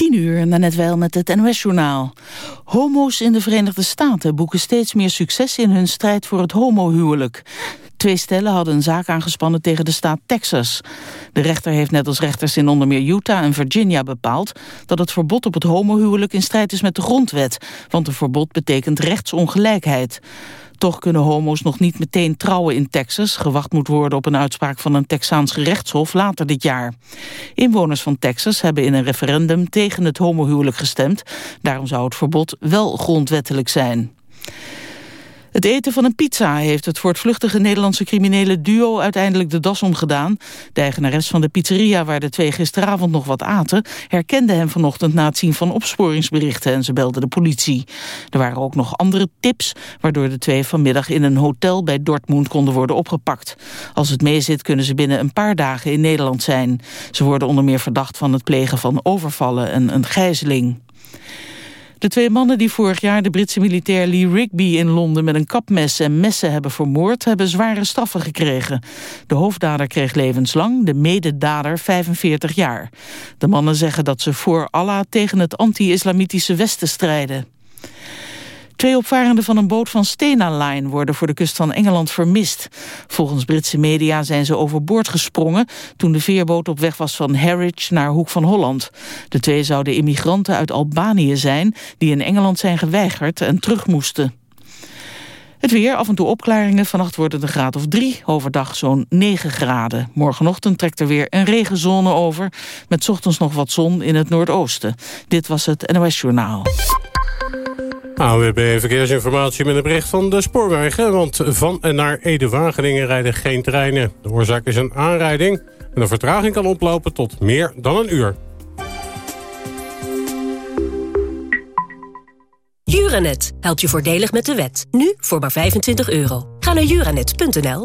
10 uur, net wel met het NOS-journaal. Homo's in de Verenigde Staten boeken steeds meer succes in hun strijd voor het homohuwelijk. Twee stellen hadden een zaak aangespannen tegen de staat Texas. De rechter heeft net als rechters in onder meer Utah en Virginia bepaald... dat het verbod op het homohuwelijk in strijd is met de grondwet. Want een verbod betekent rechtsongelijkheid. Toch kunnen homo's nog niet meteen trouwen in Texas. Gewacht moet worden op een uitspraak van een Texaans gerechtshof later dit jaar. Inwoners van Texas hebben in een referendum tegen het homohuwelijk gestemd. Daarom zou het verbod wel grondwettelijk zijn. Het eten van een pizza heeft het voortvluchtige Nederlandse criminele duo uiteindelijk de das omgedaan. De eigenares van de pizzeria waar de twee gisteravond nog wat aten... herkende hem vanochtend na het zien van opsporingsberichten en ze belde de politie. Er waren ook nog andere tips waardoor de twee vanmiddag in een hotel bij Dortmund konden worden opgepakt. Als het meezit kunnen ze binnen een paar dagen in Nederland zijn. Ze worden onder meer verdacht van het plegen van overvallen en een gijzeling. De twee mannen die vorig jaar de Britse militair Lee Rigby in Londen met een kapmes en messen hebben vermoord, hebben zware straffen gekregen. De hoofddader kreeg levenslang, de mededader 45 jaar. De mannen zeggen dat ze voor Allah tegen het anti-islamitische Westen strijden. Twee opvarenden van een boot van Stena Line worden voor de kust van Engeland vermist. Volgens Britse media zijn ze overboord gesprongen toen de veerboot op weg was van Harwich naar Hoek van Holland. De twee zouden immigranten uit Albanië zijn die in Engeland zijn geweigerd en terug moesten. Het weer, af en toe opklaringen. Vannacht wordt het een graad of drie. Overdag zo'n 9 graden. Morgenochtend trekt er weer een regenzone over. Met ochtends nog wat zon in het noordoosten. Dit was het NOS Journaal. AWB Verkeersinformatie met een bericht van de spoorwegen. Want van en naar Ede-Wageningen rijden geen treinen. De oorzaak is een aanrijding. En de vertraging kan oplopen tot meer dan een uur. Juranet helpt je voordelig met de wet. Nu voor maar 25 euro. Ga naar juranet.nl.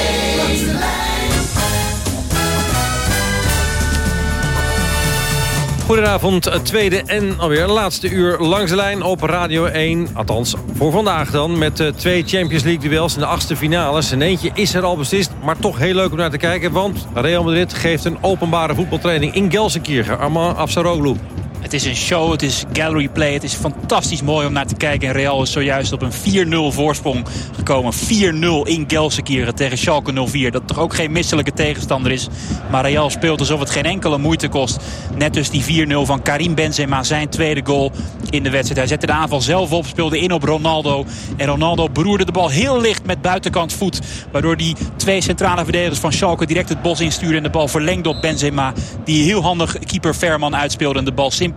Goedenavond, tweede en alweer laatste uur langs de lijn op Radio 1. Althans, voor vandaag dan, met uh, twee Champions League duels in de achtste finales. En eentje is er al beslist, maar toch heel leuk om naar te kijken... want Real Madrid geeft een openbare voetbaltraining in Gelsenkirchen. Armand Afsaroglu. Het is een show, het is gallery play. Het is fantastisch mooi om naar te kijken. En Real is zojuist op een 4-0 voorsprong gekomen. 4-0 in Gelsenkirchen tegen Schalke 04. Dat toch ook geen misselijke tegenstander is. Maar Real speelt alsof het geen enkele moeite kost. Net dus die 4-0 van Karim Benzema. Zijn tweede goal in de wedstrijd. Hij zette de aanval zelf op, speelde in op Ronaldo. En Ronaldo beroerde de bal heel licht met buitenkant voet. Waardoor die twee centrale verdedigers van Schalke direct het bos instuurde. En de bal verlengde op Benzema. Die heel handig keeper Verman uitspeelde. En de bal simpel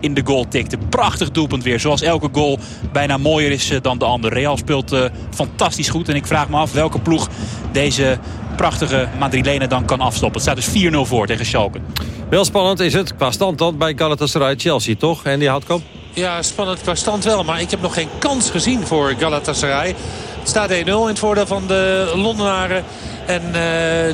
in de goal tikte. Prachtig doelpunt weer. Zoals elke goal bijna mooier is eh, dan de andere. Real speelt uh, fantastisch goed. En ik vraag me af welke ploeg deze prachtige Madrilenen dan kan afstoppen. Het staat dus 4-0 voor tegen Schalke. Wel spannend is het qua stand dan bij Galatasaray-Chelsea, toch? En die Houtkamp? Ja, spannend qua stand wel. Maar ik heb nog geen kans gezien voor Galatasaray. Het staat 1-0 in het voordeel van de Londenaren. En uh,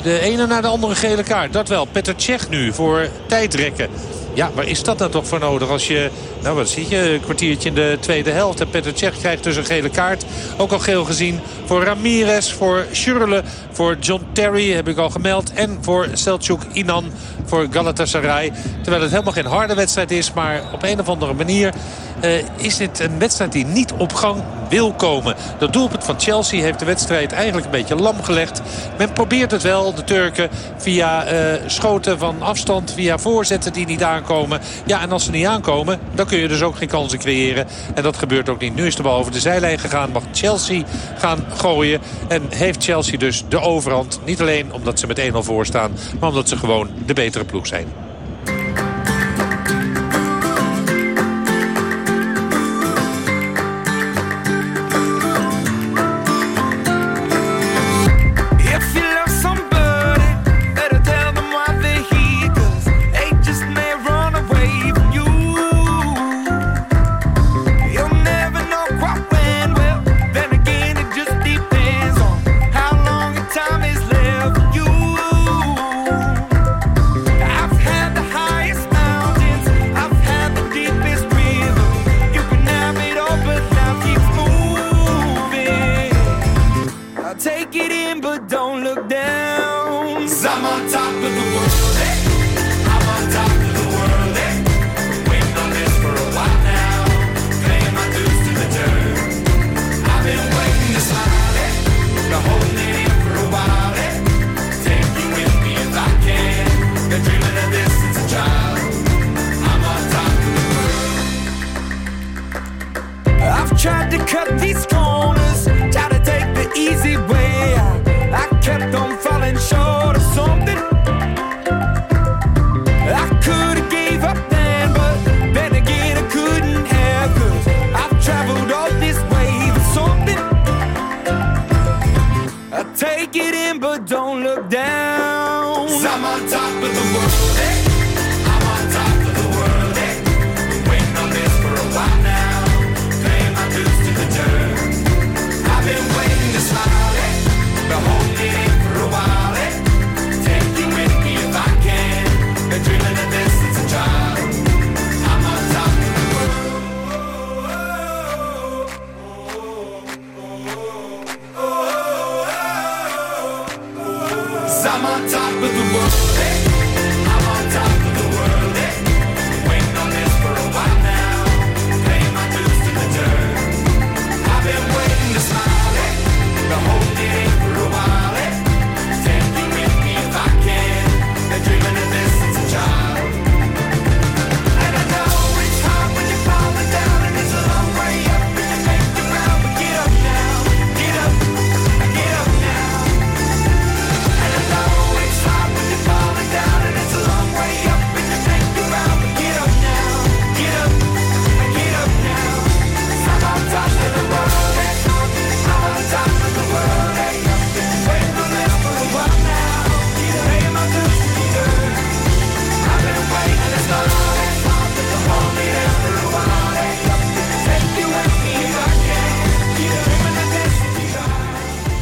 de ene naar de andere gele kaart. Dat wel. Petter Cech nu voor tijdrekken. Ja, waar is dat nou toch voor nodig? Als je, nou wat zie je, een kwartiertje in de tweede helft. En Petr Cech krijgt dus een gele kaart. Ook al geel gezien voor Ramirez, voor Schürrle, voor John Terry heb ik al gemeld. En voor Selçuk Inan voor Galatasaray. Terwijl het helemaal geen harde wedstrijd is, maar op een of andere manier... Uh, is dit een wedstrijd die niet op gang wil komen. Dat doelpunt van Chelsea heeft de wedstrijd eigenlijk een beetje lam gelegd. Men probeert het wel, de Turken, via uh, schoten van afstand, via voorzetten die niet aankomen. Ja, en als ze niet aankomen, dan kun je dus ook geen kansen creëren. En dat gebeurt ook niet. Nu is de bal over de zijlijn gegaan, mag Chelsea gaan gooien. En heeft Chelsea dus de overhand. Niet alleen omdat ze met 1-0 voor staan, maar omdat ze gewoon de betere ploeg zijn.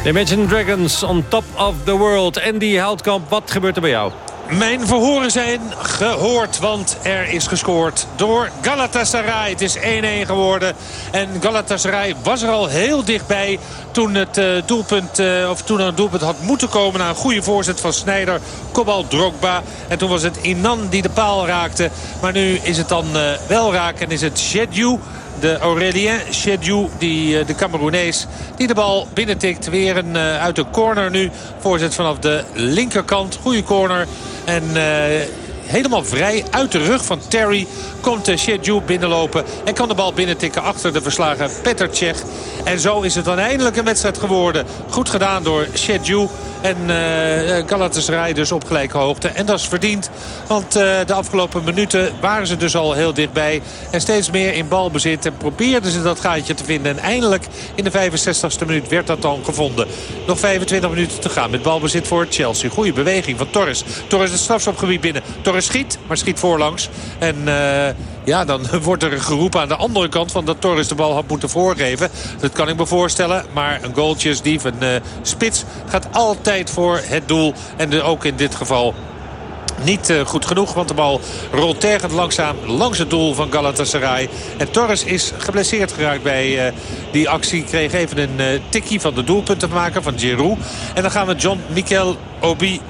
Imagine Dragons on top of the world. Andy Houtkamp, wat gebeurt er bij jou? Mijn verhoren zijn gehoord, want er is gescoord door Galatasaray. Het is 1-1 geworden en Galatasaray was er al heel dichtbij toen het uh, doelpunt, uh, of toen een doelpunt had moeten komen na een goede voorzet van Snijder, Kobal Drogba. En toen was het Inan die de paal raakte. Maar nu is het dan uh, wel raak en is het Jedju de Aurelien Chedjou, die, de Cameroenees, die de bal binnentikt. Weer een, uh, uit de corner nu. Voorzet vanaf de linkerkant. Goede corner. En uh, helemaal vrij uit de rug van Terry komt uh, binnenlopen. En kan de bal binnentikken achter de verslagen Petr. En zo is het dan eindelijk een wedstrijd geworden. Goed gedaan door Shedju. En uh, Galatasaray dus op gelijke hoogte. En dat is verdiend. Want de afgelopen minuten waren ze dus al heel dichtbij. En steeds meer in balbezit. En probeerden ze dat gaatje te vinden. En eindelijk in de 65ste minuut werd dat dan gevonden. Nog 25 minuten te gaan met balbezit voor Chelsea. Goede beweging van Torres. Torres het strafschopgebied binnen. Torres schiet, maar schiet voorlangs. En... ja, dan wordt er geroepen aan de andere kant van dat Torres de bal had moeten voorgeven. Dat kan ik me voorstellen. Maar een goaltje is die van uh, Spits gaat altijd voor het doel. En ook in dit geval niet uh, goed genoeg. Want de bal rolt tergend langzaam langs het doel van Galatasaray. En Torres is geblesseerd geraakt bij uh, die actie. Kreeg even een uh, tikkie van de doelpuntenmaker van Giroud. En dan gaan we John Mikel Obi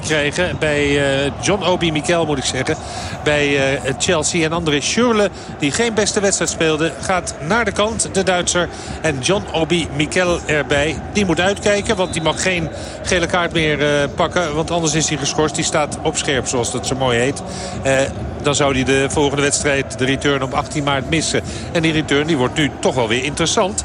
krijgen. Bij John Obi Mikel moet ik zeggen. Bij Chelsea. En André Schürrle die geen beste wedstrijd speelde. Gaat naar de kant, de Duitser. En John Obi Mikel erbij. Die moet uitkijken. Want die mag geen gele kaart meer pakken. Want anders is hij geschorst. Die staat op scherp, zoals dat zo mooi heet. Uh, dan zou hij de volgende wedstrijd, de return op 18 maart, missen. En die return die wordt nu toch wel weer interessant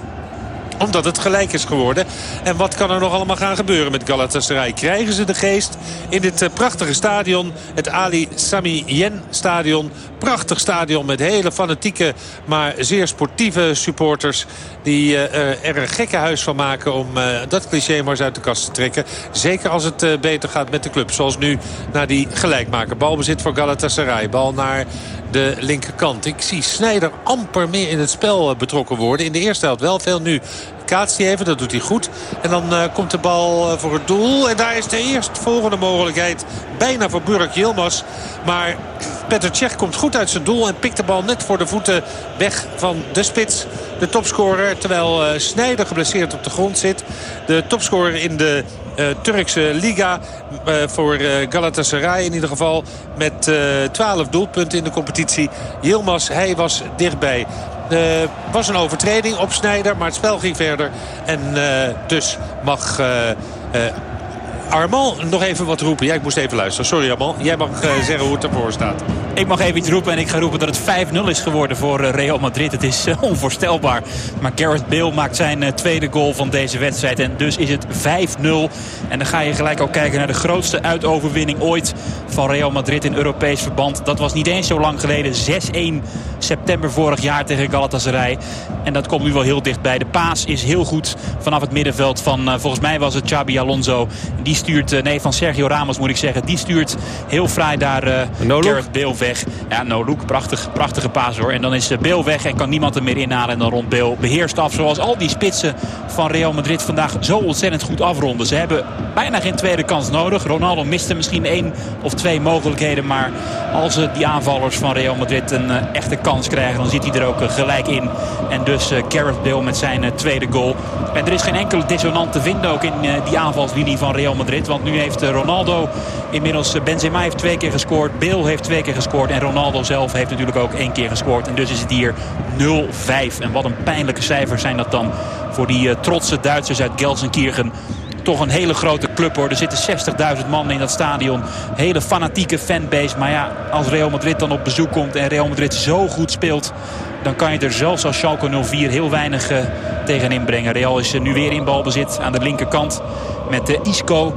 omdat het gelijk is geworden. En wat kan er nog allemaal gaan gebeuren met Galatasaray? Krijgen ze de geest in dit prachtige stadion. Het Ali Sami Yen stadion. Prachtig stadion met hele fanatieke, maar zeer sportieve supporters. Die uh, er een gekke huis van maken om dat cliché maar eens uit de kast te trekken. Zeker als het beter gaat met de club. Zoals nu naar die gelijkmaker. Balbezit voor Galatasaray. Bal naar de linkerkant. Ik zie Snijder amper meer in het spel betrokken worden. In de eerste helft wel veel nu. Kaatst hij even, dat doet hij goed. En dan uh, komt de bal uh, voor het doel. En daar is de eerstvolgende mogelijkheid. Bijna voor Burak Yilmaz. Maar Petr Cech komt goed uit zijn doel. En pikt de bal net voor de voeten weg van de spits. De topscorer. Terwijl uh, Snijder geblesseerd op de grond zit. De topscorer in de Turkse Liga. Uh, voor uh, Galatasaray in ieder geval. Met 12 doelpunten in de competitie. Yilmaz, hij was dichtbij. Er was een overtreding op Snijder, maar het spel ging verder. En dus mag... Armand nog even wat roepen. Ja, ik moest even luisteren. Sorry Armand. Jij mag zeggen hoe het ervoor staat. Ik mag even iets roepen en ik ga roepen dat het 5-0 is geworden voor Real Madrid. Het is onvoorstelbaar. Maar Gareth Bale maakt zijn tweede goal van deze wedstrijd. En dus is het 5-0. En dan ga je gelijk ook kijken naar de grootste uitoverwinning ooit van Real Madrid in Europees verband. Dat was niet eens zo lang geleden. 6-1 september vorig jaar tegen Galatasaray. En dat komt nu wel heel dichtbij. De paas is heel goed vanaf het middenveld van, volgens mij was het Xabi Alonso. Die stuurt, nee van Sergio Ramos moet ik zeggen. Die stuurt heel fraai daar uh, Gareth Bale weg. Ja, no look, prachtig, prachtige paas hoor. En dan is Bale weg en kan niemand er meer inhalen. En dan rond Bale beheerst af zoals al die spitsen van Real Madrid vandaag zo ontzettend goed afronden. Ze hebben bijna geen tweede kans nodig. Ronaldo miste misschien één of twee mogelijkheden. Maar als die aanvallers van Real Madrid een echte kans krijgen, dan zit hij er ook gelijk in. En dus Gareth Bale met zijn tweede goal. En er is geen enkele dissonant te vinden ook in die aanvalslinie van Real Madrid. Want nu heeft Ronaldo inmiddels... Benzema heeft twee keer gescoord. Bale heeft twee keer gescoord. En Ronaldo zelf heeft natuurlijk ook één keer gescoord. En dus is het hier 0-5. En wat een pijnlijke cijfers zijn dat dan voor die trotse Duitsers uit Gelsenkirchen toch een hele grote club hoor. Er zitten 60.000 man in dat stadion. Hele fanatieke fanbase. Maar ja, als Real Madrid dan op bezoek komt en Real Madrid zo goed speelt... dan kan je er zelfs als Schalke 04 heel weinig uh, tegen inbrengen. Real is nu weer in balbezit aan de linkerkant met uh, Isco.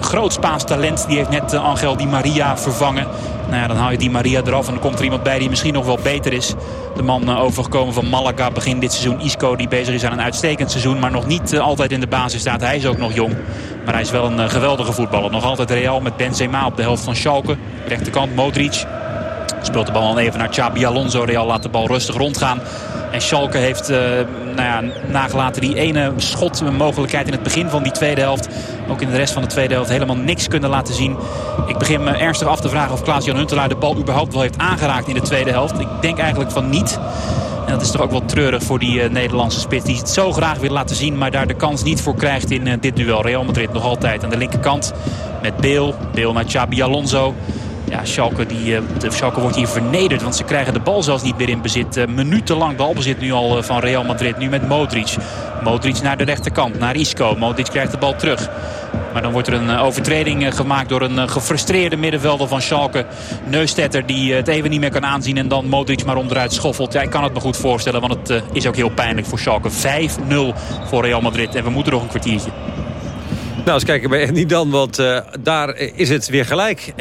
Groot Spaans talent. Die heeft net Angel Di Maria vervangen. Nou ja, dan haal je Di Maria eraf en dan komt er iemand bij die misschien nog wel beter is. De man overgekomen van Malaga begin dit seizoen. Isco die bezig is aan een uitstekend seizoen. Maar nog niet altijd in de basis staat. Hij is ook nog jong. Maar hij is wel een geweldige voetballer. Nog altijd Real met Benzema op de helft van Schalke. Rechterkant Modric. Speelt de bal al even naar Xabi Alonso. Real laat de bal rustig rondgaan. En Schalke heeft uh, nou ja, nagelaten die ene schotmogelijkheid in het begin van die tweede helft. Ook in de rest van de tweede helft helemaal niks kunnen laten zien. Ik begin me ernstig af te vragen of Klaas-Jan Huntelaar de bal überhaupt wel heeft aangeraakt in de tweede helft. Ik denk eigenlijk van niet. En dat is toch ook wel treurig voor die uh, Nederlandse spits. Die het zo graag wil laten zien, maar daar de kans niet voor krijgt in uh, dit duel. Real Madrid nog altijd aan de linkerkant met Beel. Beel naar Xabi Alonso. Ja, Schalke, die, uh, Schalke wordt hier vernederd. Want ze krijgen de bal zelfs niet meer in bezit. Uh, minutenlang balbezit nu al uh, van Real Madrid. Nu met Modric. Modric naar de rechterkant, naar Isco. Modric krijgt de bal terug. Maar dan wordt er een overtreding gemaakt door een gefrustreerde middenvelder van Schalke. Neustetter die het even niet meer kan aanzien. En dan Modric maar onderuit schoffelt. Ja, ik kan het me goed voorstellen, want het is ook heel pijnlijk voor Schalke. 5-0 voor Real Madrid. En we moeten nog een kwartiertje. Nou, eens kijken bij Andy dan, want uh, daar is het weer gelijk. 1-1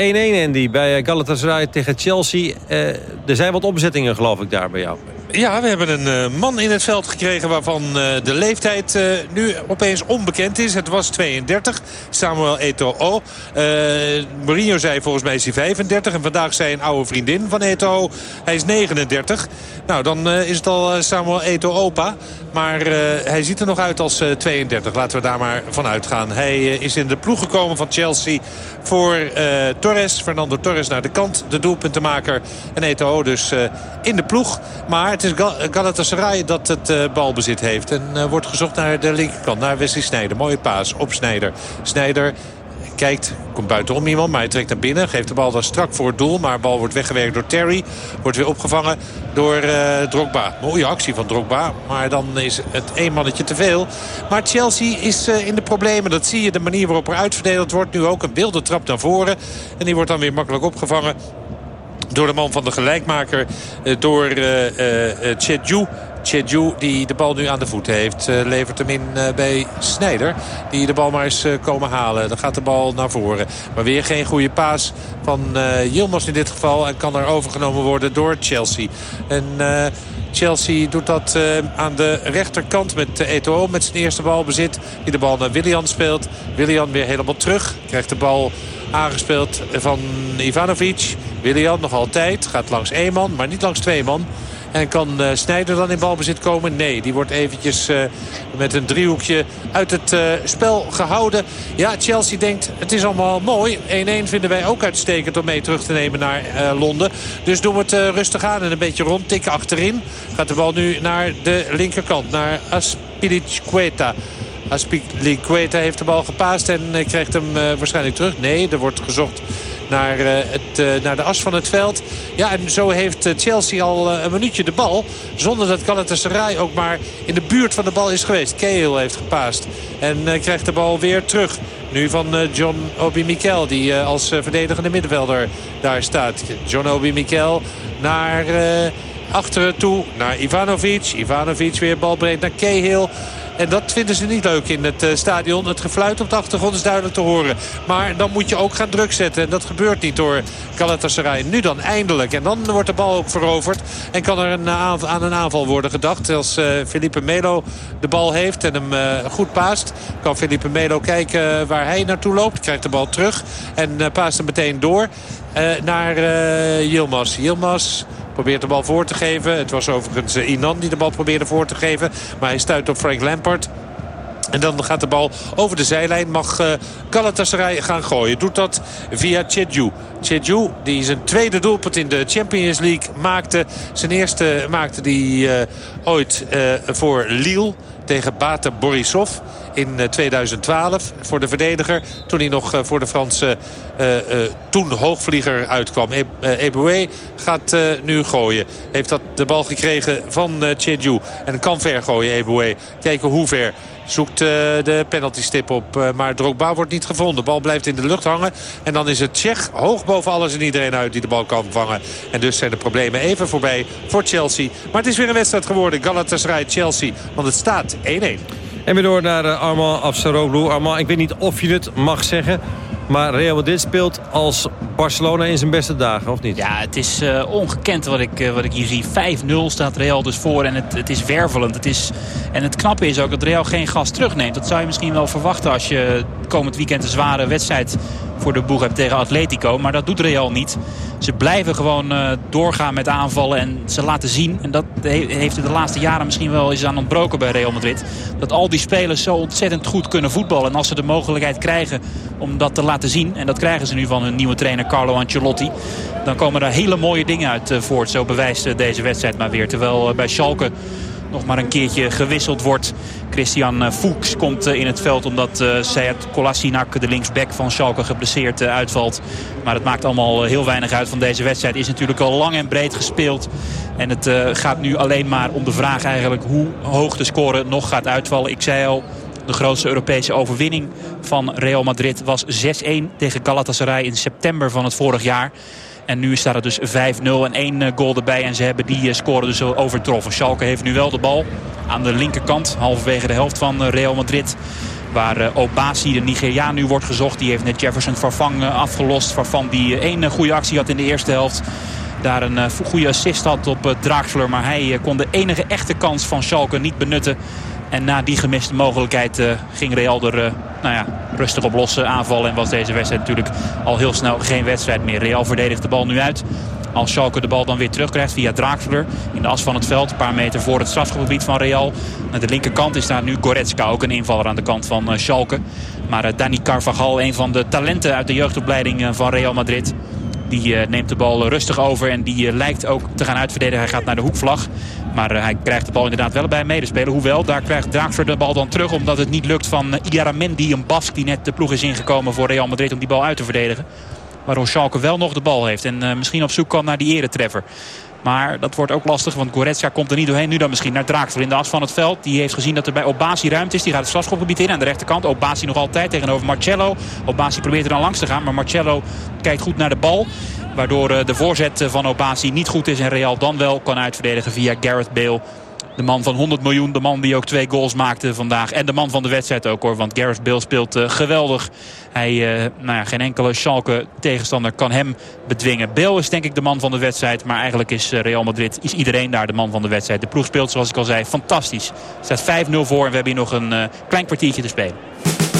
Andy bij Galatasaray tegen Chelsea. Uh, er zijn wat opzettingen geloof ik daar bij jou. Ja, we hebben een uh, man in het veld gekregen waarvan uh, de leeftijd uh, nu opeens onbekend is. Het was 32, Samuel Eto'o. Mourinho zei volgens mij is hij 35 en vandaag zei een oude vriendin van Eto'o, hij is 39. Nou, dan is het al Samuel Eto'opa. Maar hij ziet er nog uit als 32. Laten we daar maar van uitgaan. Hij is in de ploeg gekomen van Chelsea voor Torres. Fernando Torres naar de kant, de doelpuntenmaker. En Eto'o dus in de ploeg. Maar het is Galatasaray dat het uh, balbezit heeft. En uh, wordt gezocht naar de linkerkant, naar Wesley Sneijder. Mooie paas op Sneijder. Sneijder kijkt, komt buitenom iemand, maar hij trekt naar binnen. Geeft de bal dan strak voor het doel, maar de bal wordt weggewerkt door Terry. Wordt weer opgevangen door uh, Drogba. Mooie actie van Drogba, maar dan is het één mannetje te veel. Maar Chelsea is in de problemen, dat zie je. De manier waarop er uitverdeeld wordt. Nu ook een wilde trap naar voren. En die wordt dan weer makkelijk opgevangen door de man van de gelijkmaker. Door uh, uh, die de bal nu aan de voeten heeft. Levert hem in bij Snijder. Die de bal maar eens komen halen. Dan gaat de bal naar voren. Maar weer geen goede paas van Yilmaz in dit geval. En kan er overgenomen worden door Chelsea. En... Chelsea doet dat aan de rechterkant met Eto'o met zijn eerste balbezit. Die de bal naar Willian speelt. Willian weer helemaal terug. Krijgt de bal aangespeeld van Ivanovic. Willian nog altijd. Gaat langs één man, maar niet langs twee man. En kan uh, Snijder dan in balbezit komen? Nee, die wordt eventjes uh, met een driehoekje uit het uh, spel gehouden. Ja, Chelsea denkt het is allemaal mooi. 1-1 vinden wij ook uitstekend om mee terug te nemen naar Londen. Dus doen we het rustig aan en een beetje rondtikken achterin. Gaat de bal nu naar de linkerkant, naar Aspilicueta. Aspilicueta heeft de bal gepaast en krijgt hem waarschijnlijk terug. Nee, er wordt gezocht naar, uh, het, naar de as van het veld. Ja, en zo heeft Chelsea al een minuutje de bal. Zonder dat Galatasaray ook maar in de buurt van de bal is geweest. Cahill heeft gepaast. En krijgt de bal weer terug. Nu van John Obi Mikel, die als verdedigende middenvelder daar staat. John Obi Mikel naar achteren toe naar Ivanovic. Ivanovic weer balbreed naar Cahill. En dat vinden ze niet leuk in het stadion. Het gefluit op de achtergrond is duidelijk te horen. Maar dan moet je ook gaan druk zetten. En dat gebeurt niet door Galatasaray. Nu dan eindelijk. En dan wordt de bal ook veroverd. En kan er een aan een aanval worden gedacht. Als Felipe Melo de bal heeft en hem goed paast. Kan Felipe Melo kijken waar hij naartoe loopt. Krijgt de bal terug. En paast hem meteen door. naar Yilmaz. Yilmaz Probeert de bal voor te geven. Het was overigens eh, Inan die de bal probeerde voor te geven. Maar hij stuit op Frank Lampard. En dan gaat de bal over de zijlijn. Mag uh, gaan gooien. Doet dat via Chedju. Chedju die zijn tweede doelpunt in de Champions League maakte. Zijn eerste maakte die uh, ooit voor Lille tegen Bate Borisov in 2012 eh, voor de verdediger. Toen hij nog eh, voor de Franse uh, toen hoogvlieger uitkwam. E Eboué gaat nu gooien. Heeft dat de bal gekregen van uh, En kan ver gooien Eboué. Kijken hoe ver. Zoekt de penaltystip op. maar Drogba wordt niet gevonden. De bal blijft in de lucht hangen. En dan is het Tsjech hoog boven alles en iedereen uit die de bal kan vangen. En dus zijn de problemen even voorbij voor Chelsea. Maar het is weer een wedstrijd geworden. Galatasaray-Chelsea. Want het staat 1-1. En weer door naar uh, Armand Afsaroglu. Armand, ik weet niet of je het mag zeggen... Maar Real Madrid speelt als Barcelona in zijn beste dagen, of niet? Ja, het is uh, ongekend wat ik, uh, wat ik hier zie. 5-0 staat Real dus voor en het, het is wervelend. Het is, en het knappe is ook dat Real geen gas terugneemt. Dat zou je misschien wel verwachten als je komend weekend een zware wedstrijd voor de boeg hebt tegen Atletico. Maar dat doet Real niet. Ze blijven gewoon uh, doorgaan met aanvallen en ze laten zien. En dat heeft de laatste jaren misschien wel eens aan ontbroken bij Real Madrid. Dat al die spelers zo ontzettend goed kunnen voetballen. En als ze de mogelijkheid krijgen om dat te laten zien. En dat krijgen ze nu van hun nieuwe trainer Carlo Ancelotti. Dan komen er hele mooie dingen uit uh, voort. Zo bewijst uh, deze wedstrijd maar weer. Terwijl bij Schalke nog maar een keertje gewisseld wordt. Christian Fuchs komt in het veld omdat uh, Sead Kolasinac, de linksback van Schalke, geblesseerd uitvalt. Maar het maakt allemaal heel weinig uit van deze wedstrijd. Is natuurlijk al lang en breed gespeeld. En het gaat nu alleen maar om de vraag eigenlijk hoe hoog de score nog gaat uitvallen. Ik zei al, de grootste Europese overwinning van Real Madrid was 6-1 tegen Galatasaray in september van het vorig jaar. En nu staat het dus 5-0 en één goal erbij. En ze hebben die score dus overtroffen. Schalke heeft nu wel de bal aan de linkerkant. Halverwege de helft van Real Madrid. Waar Obasi, de Nigeriaan, nu wordt gezocht. Die heeft net Jefferson Farfang afgelost. Farfang die één goede actie had in de eerste helft. Daar een goede assist had op Draxler. Maar hij kon de enige echte kans van Schalke niet benutten. En na die gemiste mogelijkheid uh, ging Real er uh, nou ja, rustig op losse aanvallen. En was deze wedstrijd natuurlijk al heel snel geen wedstrijd meer. Real verdedigt de bal nu uit. Als Schalke de bal dan weer terugkrijgt via Draakvler in de as van het veld. Een paar meter voor het strafgebied van Real. Aan de linkerkant is daar nu Goretzka, ook een invaller aan de kant van uh, Schalke. Maar Dani Carvajal, een van de talenten uit de jeugdopleiding van Real Madrid... Die uh, neemt de bal rustig over en die uh, lijkt ook te gaan uitverdedigen. Hij gaat naar de hoekvlag. Maar uh, hij krijgt de bal inderdaad wel bij een medespeler. Hoewel, daar krijgt Draakver de bal dan terug. Omdat het niet lukt van Iaramendi, een Bask die net de ploeg is ingekomen voor Real Madrid om die bal uit te verdedigen. Waardoor Schalke wel nog de bal heeft. En misschien op zoek kan naar die eretreffer. Maar dat wordt ook lastig, want Goretzka komt er niet doorheen. Nu dan misschien naar Draakver in de as van het veld. Die heeft gezien dat er bij Obasi ruimte is. Die gaat het strafschopgebied in aan de rechterkant. Obasi nog altijd tegenover Marcello. Obasi probeert er dan langs te gaan, maar Marcello kijkt goed naar de bal. Waardoor de voorzet van Obasi niet goed is en Real dan wel kan uitverdedigen via Gareth Bale. De man van 100 miljoen, de man die ook twee goals maakte vandaag. En de man van de wedstrijd ook hoor, want Gareth Bale speelt uh, geweldig. Hij, uh, nou ja, geen enkele Schalke tegenstander kan hem bedwingen. Bale is denk ik de man van de wedstrijd, maar eigenlijk is Real Madrid, is iedereen daar de man van de wedstrijd. De ploeg speelt zoals ik al zei, fantastisch. Staat 5-0 voor en we hebben hier nog een klein kwartiertje te spelen.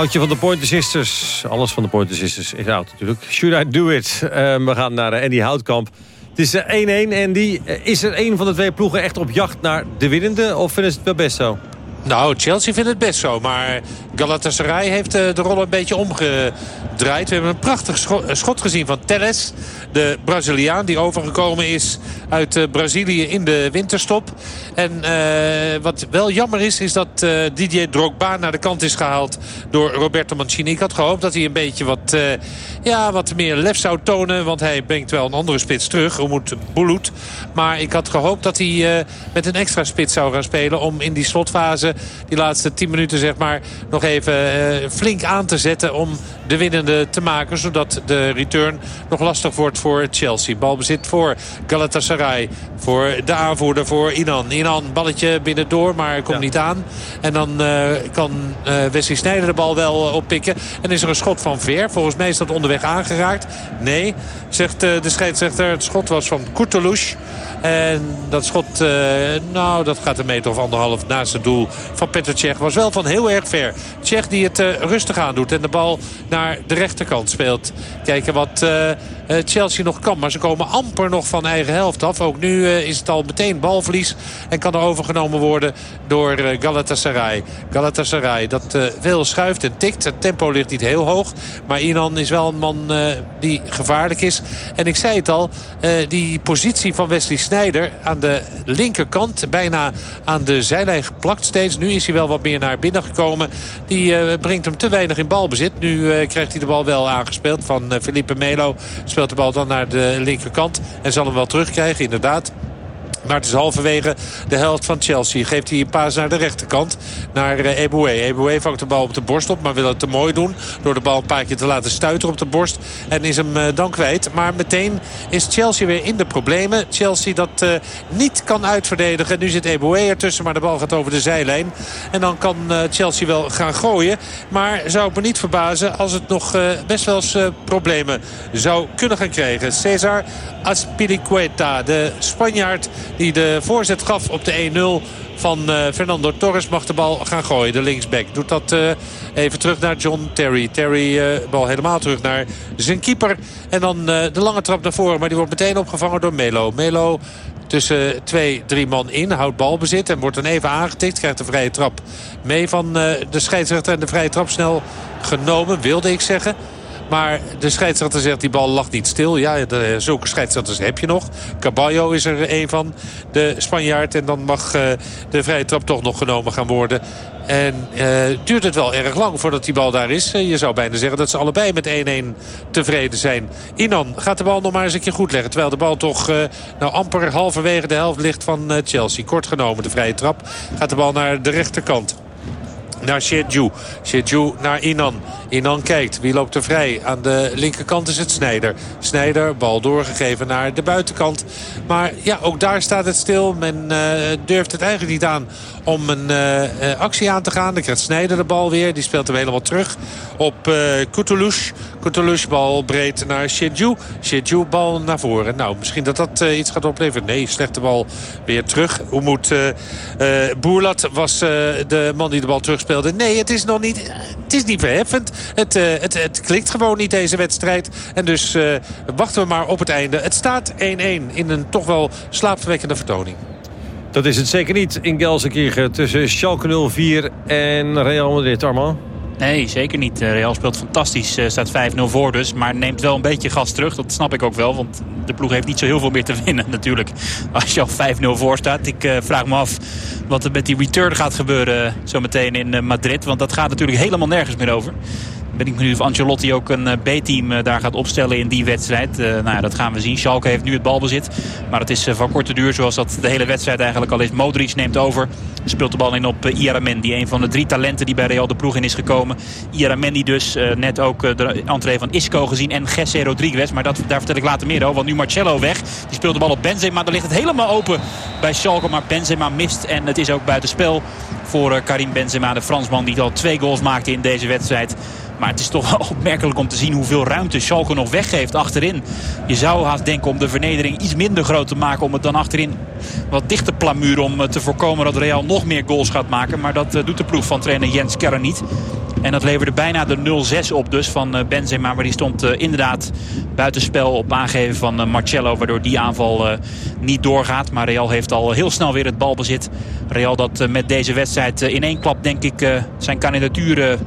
Oudje van de Pointer Sisters. Alles van de Pointer Sisters is oud natuurlijk. Should I do it? Uh, we gaan naar uh, Andy Houtkamp. Het is 1-1 uh, Andy. Uh, is er een van de twee ploegen echt op jacht naar de winnende? Of vinden ze het wel best zo? Nou, Chelsea vindt het best zo. Maar Galatasaray heeft de rol een beetje omgedraaid. We hebben een prachtig schot gezien van Telles. De Braziliaan die overgekomen is uit Brazilië in de winterstop. En wat wel jammer is, is dat uh, Didier Drogba naar de kant is gehaald door Roberto Mancini. Ik had gehoopt dat hij een beetje wat, ja, wat meer lef zou tonen. Want hij brengt wel een andere spits terug, Umut Bulut. Maar ik had gehoopt dat hij met een extra spits zou gaan spelen. Om in die slotfase, die laatste 10 minuten zeg maar, nog even flink aan te zetten. Om de winnende te maken. Zodat de return nog lastig wordt voor Chelsea. Balbezit voor Galatasaray. Voor de aanvoerder, voor Inan. Inan, balletje binnendoor, maar komt ja. niet aan. En dan uh, kan uh, Wesley Sneijder de bal wel uh, oppikken. En is er een schot van Ver. Volgens mij is dat onderweg aangeraakt. Nee, zegt de scheidsrechter. Het schot was van Kurtulush. En dat schot, uh, nou dat gaat een meter of anderhalf naast het doel van Petr Cech. Was wel van heel erg ver. Cech die het uh, rustig aan doet en de bal naar de rechterkant speelt. Kijken wat uh, Chelsea nog kan. Maar ze komen amper nog van eigen helft af. Ook nu is het al meteen balverlies. En kan er overgenomen worden door Galatasaray. Galatasaray dat veel schuift en tikt. Het tempo ligt niet heel hoog. Maar Inan is wel een man die gevaarlijk is. En ik zei het al, die positie van Wesley Snijder aan de linkerkant. Bijna aan de zijlijn geplakt steeds. Nu is hij wel wat meer naar binnen gekomen. Die brengt hem te weinig in balbezit. Nu krijgt hij de bal wel aangespeeld van Felipe Melo. Speelt de bal dan naar de linkerkant. En zal hem wel terugkrijgen inderdaad. Maar het is halverwege de helft van Chelsea. Geeft hij een paas naar de rechterkant. Naar uh, Eboué. Eboué vangt de bal op de borst op. Maar wil het te mooi doen. Door de bal een paar keer te laten stuiteren op de borst. En is hem uh, dan kwijt. Maar meteen is Chelsea weer in de problemen. Chelsea dat uh, niet kan uitverdedigen. Nu zit Eboué ertussen. Maar de bal gaat over de zijlijn. En dan kan Chelsea wel gaan gooien. Maar zou ik me niet verbazen als het nog best wel eens problemen zou kunnen gaan krijgen. Cesar Aspilicueta. De Spanjaard die de voorzet gaf op de 1-0 van uh, Fernando Torres mag de bal gaan gooien. De linksback doet dat uh, even terug naar John Terry. Terry uh, bal helemaal terug naar zijn keeper. En dan de lange trap naar voren. Maar die wordt meteen opgevangen door Melo. Melo tussen twee, drie man in. Houdt balbezit en wordt dan even aangetikt. Krijgt de vrije trap mee van de scheidsrechter. En de vrije trap snel genomen, wilde ik zeggen. Maar de scheidsrechter zegt die bal lag niet stil. Ja, de, zulke scheidsrechters heb je nog. Caballo is er een van, de Spanjaard. En dan mag uh, de vrije trap toch nog genomen gaan worden. En uh, duurt het wel erg lang voordat die bal daar is. Uh, je zou bijna zeggen dat ze allebei met 1-1 tevreden zijn. Inan gaat de bal nog maar eens een keer goed leggen. Terwijl de bal toch nou amper halverwege de helft ligt van Chelsea. Kort genomen de vrije trap. Gaat de bal naar de rechterkant naar Shedju. Shedju naar Inan. Inan kijkt. Wie loopt er vrij? Aan de linkerkant is het Snijder. Snijder, bal doorgegeven naar de buitenkant. Maar ja, ook daar staat het stil. Men uh, durft het eigenlijk niet aan om een uh, actie aan te gaan. Dan krijgt Snijder de bal weer. Die speelt hem helemaal terug op uh, Kutelush. Kutelush bal breed naar Shedju. Shedju bal naar voren. Nou, misschien dat dat iets gaat opleveren. Nee, slechte bal weer terug. Hoe moet Boerlat was de man die de bal terugspeelde. Nee, het is nog niet, het is niet verheffend. Het, het, het klikt gewoon niet deze wedstrijd. En dus wachten we maar op het einde. Het staat 1-1 in een toch wel slaapverwekkende vertoning. Dat is het zeker niet in Gelsenkirchen tussen Schalke 04 en Real Madrid, Armand. Nee, zeker niet. Real speelt fantastisch. Staat 5-0 voor dus. Maar neemt wel een beetje gas terug. Dat snap ik ook wel. Want de ploeg heeft niet zo heel veel meer te winnen natuurlijk. Als je al 5-0 voor staat. Ik uh, vraag me af wat er met die return gaat gebeuren zometeen in Madrid. Want dat gaat natuurlijk helemaal nergens meer over ben ik benieuwd of Ancelotti ook een B-team daar gaat opstellen in die wedstrijd. Uh, nou ja, dat gaan we zien. Schalke heeft nu het balbezit. Maar het is van korte duur zoals dat de hele wedstrijd eigenlijk al is. Modric neemt over. Speelt de bal in op Iaramendi. Een van de drie talenten die bij Real de ploeg in is gekomen. Iaramendi dus. net ook de entree van Isco gezien. En Jesse Rodriguez. Maar dat, daar vertel ik later meer over. Want nu Marcello weg. Die speelt de bal op Benzema. Dan ligt het helemaal open bij Schalke. Maar Benzema mist. En het is ook buitenspel voor Karim Benzema. De Fransman die al twee goals maakte in deze wedstrijd. Maar het is toch wel opmerkelijk om te zien hoeveel ruimte Schalke nog weggeeft achterin. Je zou haast denken om de vernedering iets minder groot te maken. Om het dan achterin wat dichter plamuren om te voorkomen dat Real nog meer goals gaat maken. Maar dat doet de ploeg van trainer Jens Kerr niet. En dat leverde bijna de 0-6 op dus van eh, Benzema. Maar die stond uh, inderdaad buitenspel op aangeven van uh, Marcello. Waardoor die aanval niet doorgaat. Maar Real heeft al heel snel weer het balbezit. Real dat met deze wedstrijd in één klap denk ik zijn kandidatuur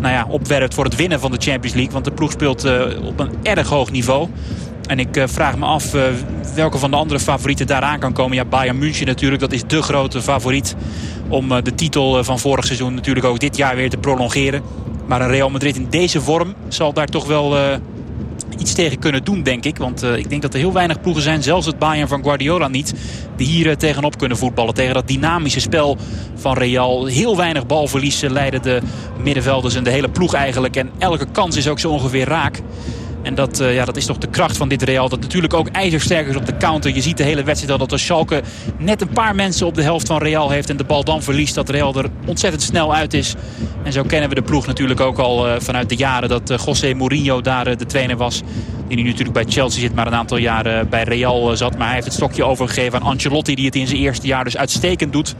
nou ja, opwerpt voor het winnen van de Champions League. Want de ploeg speelt op een erg hoog niveau. En ik vraag me af welke van de andere favorieten daaraan kan komen. Ja, Bayern München natuurlijk, dat is de grote favoriet om eh, de titel eh, van vorig seizoen natuurlijk ook dit jaar weer te prolongeren. Maar een Real Madrid in deze vorm zal daar toch wel iets tegen kunnen doen, denk ik. Want ik denk dat er heel weinig ploegen zijn, zelfs het Bayern van Guardiola niet... die hier tegenop kunnen voetballen. Tegen dat dynamische spel van Real. Heel weinig balverliezen leiden de middenvelders en de hele ploeg eigenlijk. En elke kans is ook zo ongeveer raak. En dat, uh, ja, dat is toch de kracht van dit Real. Dat natuurlijk ook ijzersterk is op de counter. Je ziet de hele wedstrijd al dat de Schalke net een paar mensen op de helft van Real heeft. En de bal dan verliest. Dat Real er ontzettend snel uit is. En zo kennen we de ploeg natuurlijk ook al uh, vanuit de jaren dat uh, José Mourinho daar de trainer was. Die nu natuurlijk bij Chelsea zit, maar een aantal jaren bij Real zat. Maar hij heeft het stokje overgegeven aan Ancelotti. Die het in zijn eerste jaar dus uitstekend doet.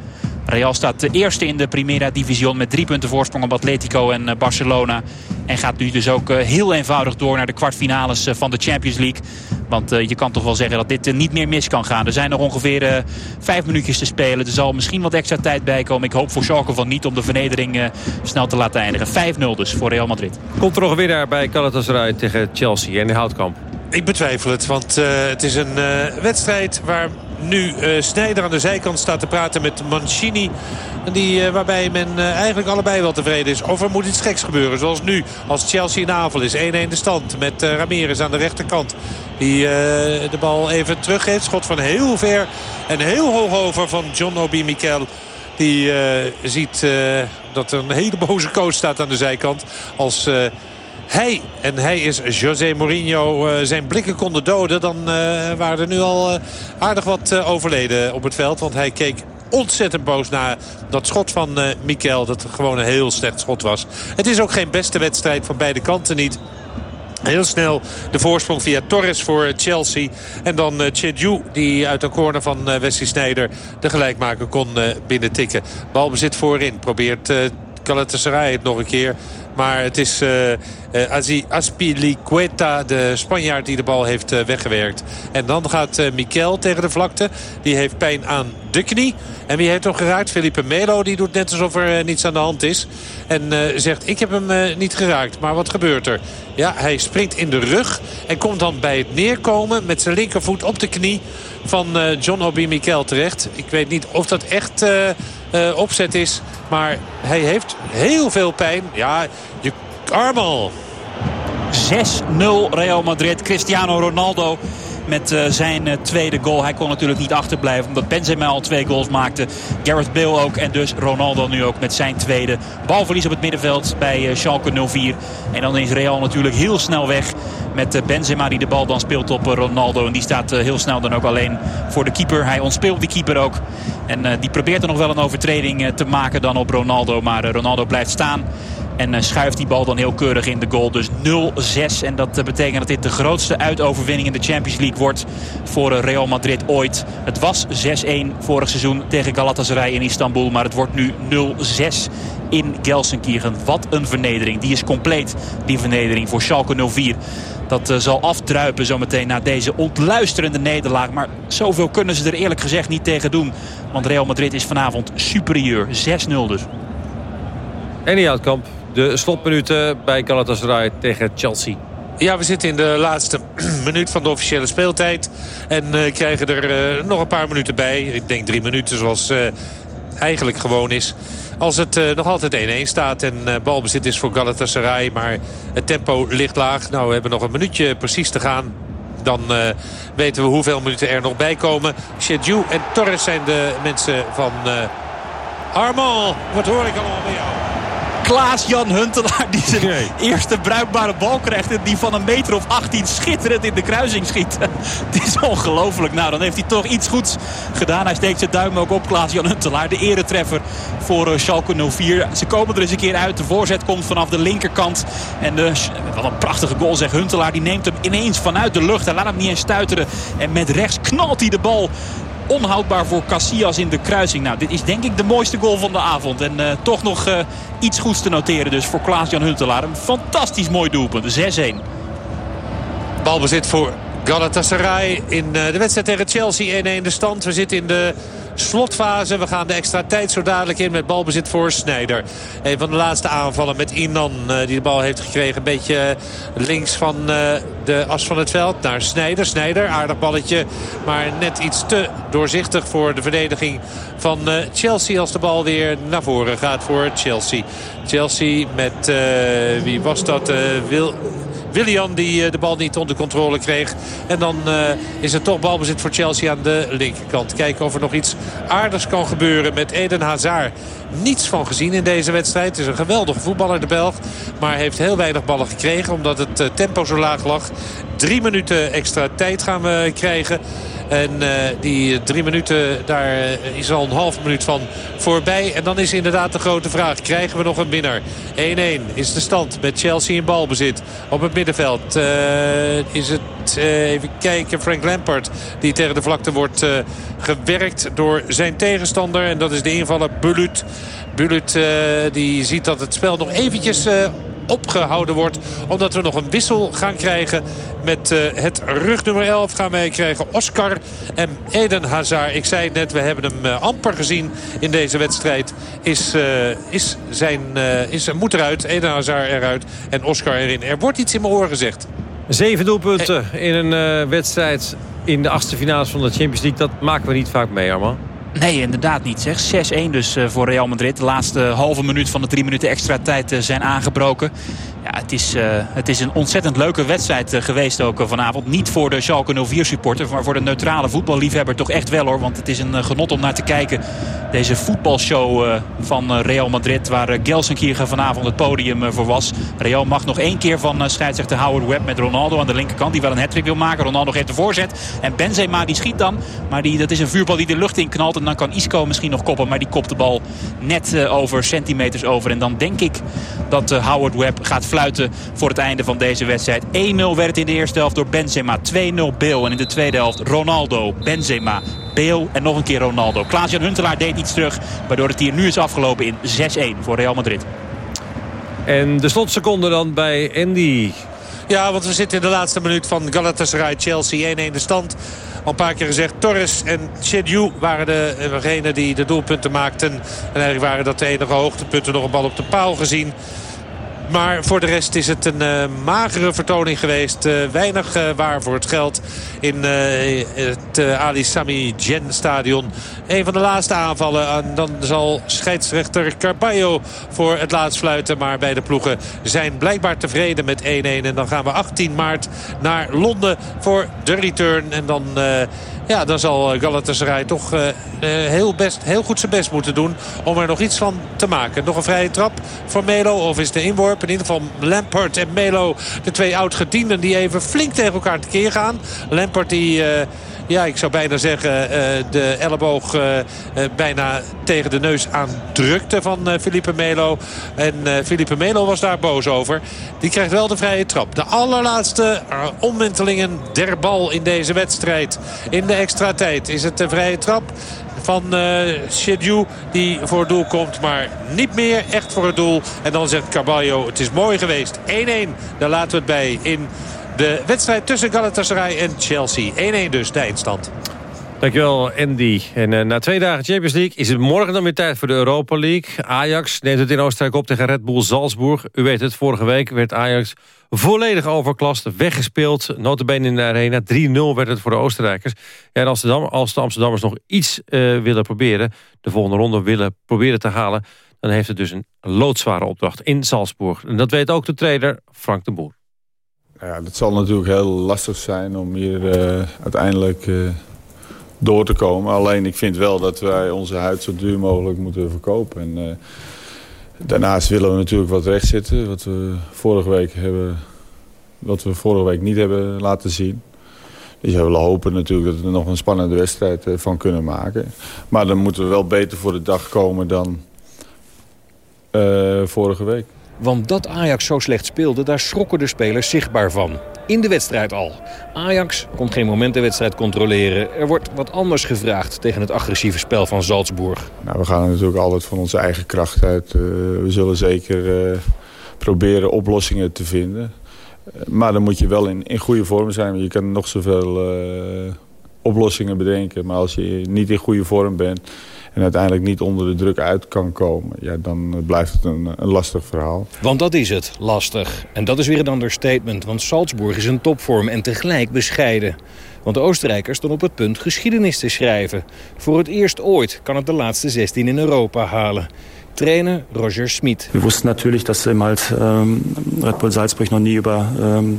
Real staat de eerste in de Primera Division met drie punten voorsprong op Atletico en Barcelona. En gaat nu dus ook heel eenvoudig door naar de kwartfinales van de Champions League. Want je kan toch wel zeggen dat dit niet meer mis kan gaan. Er zijn nog ongeveer vijf minuutjes te spelen. Er zal misschien wat extra tijd bij komen. Ik hoop voor Schalke van niet om de vernedering snel te laten eindigen. 5-0 dus voor Real Madrid. Komt er nog een winnaar bij Galatasaray tegen Chelsea en de Houtkamp? Ik betwijfel het, want uh, het is een uh, wedstrijd waar nu uh, Snijder aan de zijkant staat te praten met Mancini. Die, uh, waarbij men uh, eigenlijk allebei wel tevreden is. Of er moet iets geks gebeuren. Zoals nu als Chelsea in aanval is. 1-1 de stand met Ramirez aan de rechterkant. Die de bal even teruggeeft. Schot van heel ver en heel hoog over van John Obi Mikel. Die ziet dat er een hele boze coach staat aan de zijkant. Als hij, en hij is José Mourinho, uh, zijn blikken konden doden... dan uh, waren er nu al uh, aardig wat overleden op het veld. Want hij keek ontzettend boos naar dat schot van Mikel. Dat gewoon een heel slecht schot was. Het is ook geen beste wedstrijd van beide kanten niet. Heel snel de voorsprong via Torres voor Chelsea. En dan Chedju die uit de corner van Wesley Sneijder de gelijkmaker kon binnentikken. Balbezit voorin. Probeert Galatasaray het nog een keer. Maar het is uh, uh, Azi Aspilicueta, de Spanjaard, die de bal heeft uh, weggewerkt. En dan gaat Mikel tegen de vlakte. Die heeft pijn aan de knie. En wie heeft hem geraakt? Felipe Melo. Die doet net alsof er niets aan de hand is. En zegt, ik heb hem niet geraakt. Maar wat gebeurt er? Ja, hij springt in de rug. En komt dan bij het neerkomen met zijn linkervoet op de knie van John Obi Mikel terecht. Ik weet niet of dat echt... Uh, opzet is. Maar hij heeft heel veel pijn. Ja, je... Armal. 6-0 Real Madrid. Cristiano Ronaldo met uh, zijn uh, tweede goal. Hij kon natuurlijk niet achterblijven omdat Benzema al twee goals maakte. Gareth Bale ook en dus Ronaldo nu ook met zijn tweede. Balverlies op het middenveld bij uh, Schalke 04. En dan is Real natuurlijk heel snel weg met Benzema die de bal dan speelt op Ronaldo. En die staat heel snel dan ook alleen voor de keeper. Hij ontspeelt die keeper ook. En die probeert er nog wel een overtreding te maken dan op Ronaldo. Maar Ronaldo blijft staan. En schuift die bal dan heel keurig in de goal. Dus 0-6. En dat betekent dat dit de grootste uitoverwinning in de Champions League wordt voor Real Madrid ooit. Het was 6-1 vorig seizoen tegen Galatasaray in Istanbul. Maar het wordt nu 0-6 in Gelsenkirchen. Wat een vernedering. Die is compleet, die vernedering voor Schalke 04. Dat zal afdruipen zometeen na deze ontluisterende nederlaag. Maar zoveel kunnen ze er eerlijk gezegd niet tegen doen. Want Real Madrid is vanavond superieur. 6-0 dus. En die Houtkamp, de slotminuten bij Galatasaray tegen Chelsea. Ja, we zitten in de laatste minuut van de officiële speeltijd. En uh, krijgen er uh, nog een paar minuten bij. Ik denk drie minuten zoals uh, eigenlijk gewoon is. Als het nog altijd 1-1 staat en balbezit is voor Galatasaray. Maar het tempo ligt laag. Nou, we hebben nog een minuutje precies te gaan. Dan weten we hoeveel minuten er nog bij komen. Shedju en Torres zijn de mensen van Armand. Wat hoor ik allemaal bij jou? Klaas-Jan Huntelaar die zijn nee. eerste bruikbare bal krijgt. En die van een meter of 18 schitterend in de kruising schiet. Het is ongelooflijk. Nou, dan heeft hij toch iets goeds gedaan. Hij steekt zijn duim ook op Klaas-Jan Huntelaar. De eretreffer voor uh, Schalke 04. Ze komen er eens een keer uit. De voorzet komt vanaf de linkerkant. En de, wat een prachtige goal zegt Huntelaar. Die neemt hem ineens vanuit de lucht. Hij laat hem niet eens stuiteren. En met rechts knalt hij de bal onhoudbaar voor Casillas in de kruising. Nou, dit is denk ik de mooiste goal van de avond. En uh, toch nog uh, iets goeds te noteren dus voor Klaas-Jan Huntelaar. Een fantastisch mooi doelpunt, 6-1. Balbezit voor Galatasaray in de wedstrijd tegen Chelsea 1-1 de stand. We zitten in de slotfase. We gaan de extra tijd zo dadelijk in met balbezit voor Snijder. Een van de laatste aanvallen met Inan uh, die de bal heeft gekregen. Een beetje links van uh, de as van het veld naar Snijder. Snijder, aardig balletje. Maar net iets te doorzichtig voor de verdediging van uh, Chelsea. Als de bal weer naar voren gaat voor Chelsea. Chelsea met, wie was dat? Wil... Willian die eh, de bal niet onder controle kreeg. En dan uh, is het toch balbezit voor Chelsea aan de linkerkant. Kijken of er nog iets aardigs kan gebeuren met Eden Hazard. Niets van gezien in deze wedstrijd. Het is een geweldige voetballer de Belg. Maar heeft heel weinig ballen gekregen omdat het uh, tempo zo laag lag. Drie minuten extra tijd gaan we krijgen. En uh, die drie minuten, daar is al een half minuut van voorbij. En dan is inderdaad de grote vraag. Krijgen we nog een winnaar? 1-1 is de stand met Chelsea in balbezit. Op het middenveld uh, is het, even kijken, Frank Lampard. Die tegen de vlakte wordt gewerkt door zijn tegenstander. En dat is de invaller Bulut. Bulut die ziet dat het spel nog eventjes opgehouden wordt. Omdat we nog een wissel gaan krijgen met uh, het rugnummer 11 gaan wij krijgen Oscar en Eden Hazard. Ik zei net, we hebben hem uh, amper gezien in deze wedstrijd. Is, uh, is zijn, is, moet eruit, Eden Hazard eruit en Oscar erin. Er wordt iets in mijn oor gezegd. Zeven doelpunten in een wedstrijd in de achtste finales van de Champions League. Dat maken we niet vaak mee, Arman. Nee, inderdaad niet zeg. 6-1 dus voor Real Madrid. De laatste halve minuut van de drie minuten extra tijd zijn aangebroken. Ja, het is, uh, het is een ontzettend leuke wedstrijd uh, geweest ook uh, vanavond. Niet voor de Schalke 04 supporter, maar voor de neutrale voetballiefhebber toch echt wel hoor. Want het is een genot om naar te kijken. Deze voetbalshow van Real Madrid waar Gelsenkirchen vanavond het podium voor was. Real mag nog één keer van scheidsrechter Howard Webb met Ronaldo aan de linkerkant. Die wel een hattrick wil maken. Ronaldo geeft de voorzet. En Benzema die schiet dan. Maar die, dat is een vuurbal die de lucht in knalt. En dan kan Isco misschien nog koppen. Maar die kopt de bal net over centimeters over. En dan denk ik dat Howard Webb gaat fluiten voor het einde van deze wedstrijd. 1-0 werd het in de eerste helft door Benzema. 2-0 Beel. En in de tweede helft Ronaldo, Benzema, Beel en nog een keer Ronaldo. Klaas-Jan Huntelaar deed iets terug. Waardoor het hier nu is afgelopen in 6-1 voor Real Madrid. En de slotseconde dan bij Andy. Ja, want we zitten in de laatste minuut van Galatasaray-Chelsea. 1-1 de stand. Al een paar keer gezegd, Torres en Chedju waren degenen die de doelpunten maakten. En eigenlijk waren dat de enige hoogtepunten. Nog een bal op de paal gezien. Maar voor de rest is het een uh, magere vertoning geweest. Uh, weinig uh, waar voor het geld in het Ali Sami Gen stadion. Een van de laatste aanvallen. En dan zal scheidsrechter Carballo voor het laatst fluiten. Maar beide ploegen zijn blijkbaar tevreden met 1-1. En dan gaan we 18 maart naar Londen voor de return. En dan ja, dan zal eh, Galatasaray toch uh, heel, best, heel goed zijn best moeten doen om er nog iets van te maken. Nog een vrije trap voor Melo of is de inworp. In ieder geval Lampert en Melo, de twee oud-gedienden die even flink tegen elkaar tekeer gaan. Lampert die... ja, ik zou bijna zeggen, uh, de elleboog uh, uh, bijna tegen de neus aandrukte van Felipe Melo. En Felipe Melo was daar boos over. Die krijgt wel de vrije trap. De allerlaatste omwentelingen der bal in deze wedstrijd. In de extra tijd is het de vrije trap van uh, die voor het doel komt. Maar niet meer echt voor het doel. En dan zegt Carballo, het is mooi geweest. 1-1, daar laten we het bij in de wedstrijd tussen Galatasaray en Chelsea. 1-1 dus, de eindstand. Dankjewel Andy. En uh, na twee dagen Champions League is het morgen dan weer tijd voor de Europa League. Ajax neemt het in Oostenrijk op tegen Red Bull Salzburg. U weet het, vorige week werd Ajax volledig overklast, weggespeeld. Notabene in de arena, 3-0 werd het voor de Oostenrijkers. Ja, en als de, als de Amsterdammers nog iets uh, willen proberen... de volgende ronde willen proberen te halen... dan heeft het dus een loodzware opdracht in Salzburg. En dat weet ook de trainer Frank de Boer. Ja, het zal natuurlijk heel lastig zijn om hier uh, uiteindelijk uh, door te komen. Alleen ik vind wel dat wij onze huid zo duur mogelijk moeten verkopen. En, uh, daarnaast willen we natuurlijk wat recht zitten. Wat we vorige week hebben, wat we vorige week niet hebben laten zien. Dus we willen hopen natuurlijk dat we er nog een spannende wedstrijd van kunnen maken. Maar dan moeten we wel beter voor de dag komen dan vorige week. Want dat Ajax zo slecht speelde, daar schrokken de spelers zichtbaar van. In de wedstrijd al. Ajax kon geen moment de wedstrijd controleren. Er wordt wat anders gevraagd tegen het agressieve spel van Salzburg. Nou, we gaan natuurlijk altijd van onze eigen kracht uit. Uh, we zullen zeker uh, proberen oplossingen te vinden. Uh, maar dan moet je wel in, in goede vorm zijn. Je kan nog zoveel oplossingen bedenken. Maar als je niet in goede vorm bent en uiteindelijk niet onder de druk uit kan komen... Ja, dan blijft het een, een, lastig verhaal. Want dat is het, lastig. En dat is weer een understatement, want Salzburg is een topvorm en tegelijk bescheiden. Want de Oostenrijkers staan op het punt geschiedenis te schrijven. Voor het eerst ooit kan het de laatste 16 in Europa halen. Trainer Roger Schmid. We wisten natuurlijk dat ze halt, um, Red Bull Salzburg nog niet over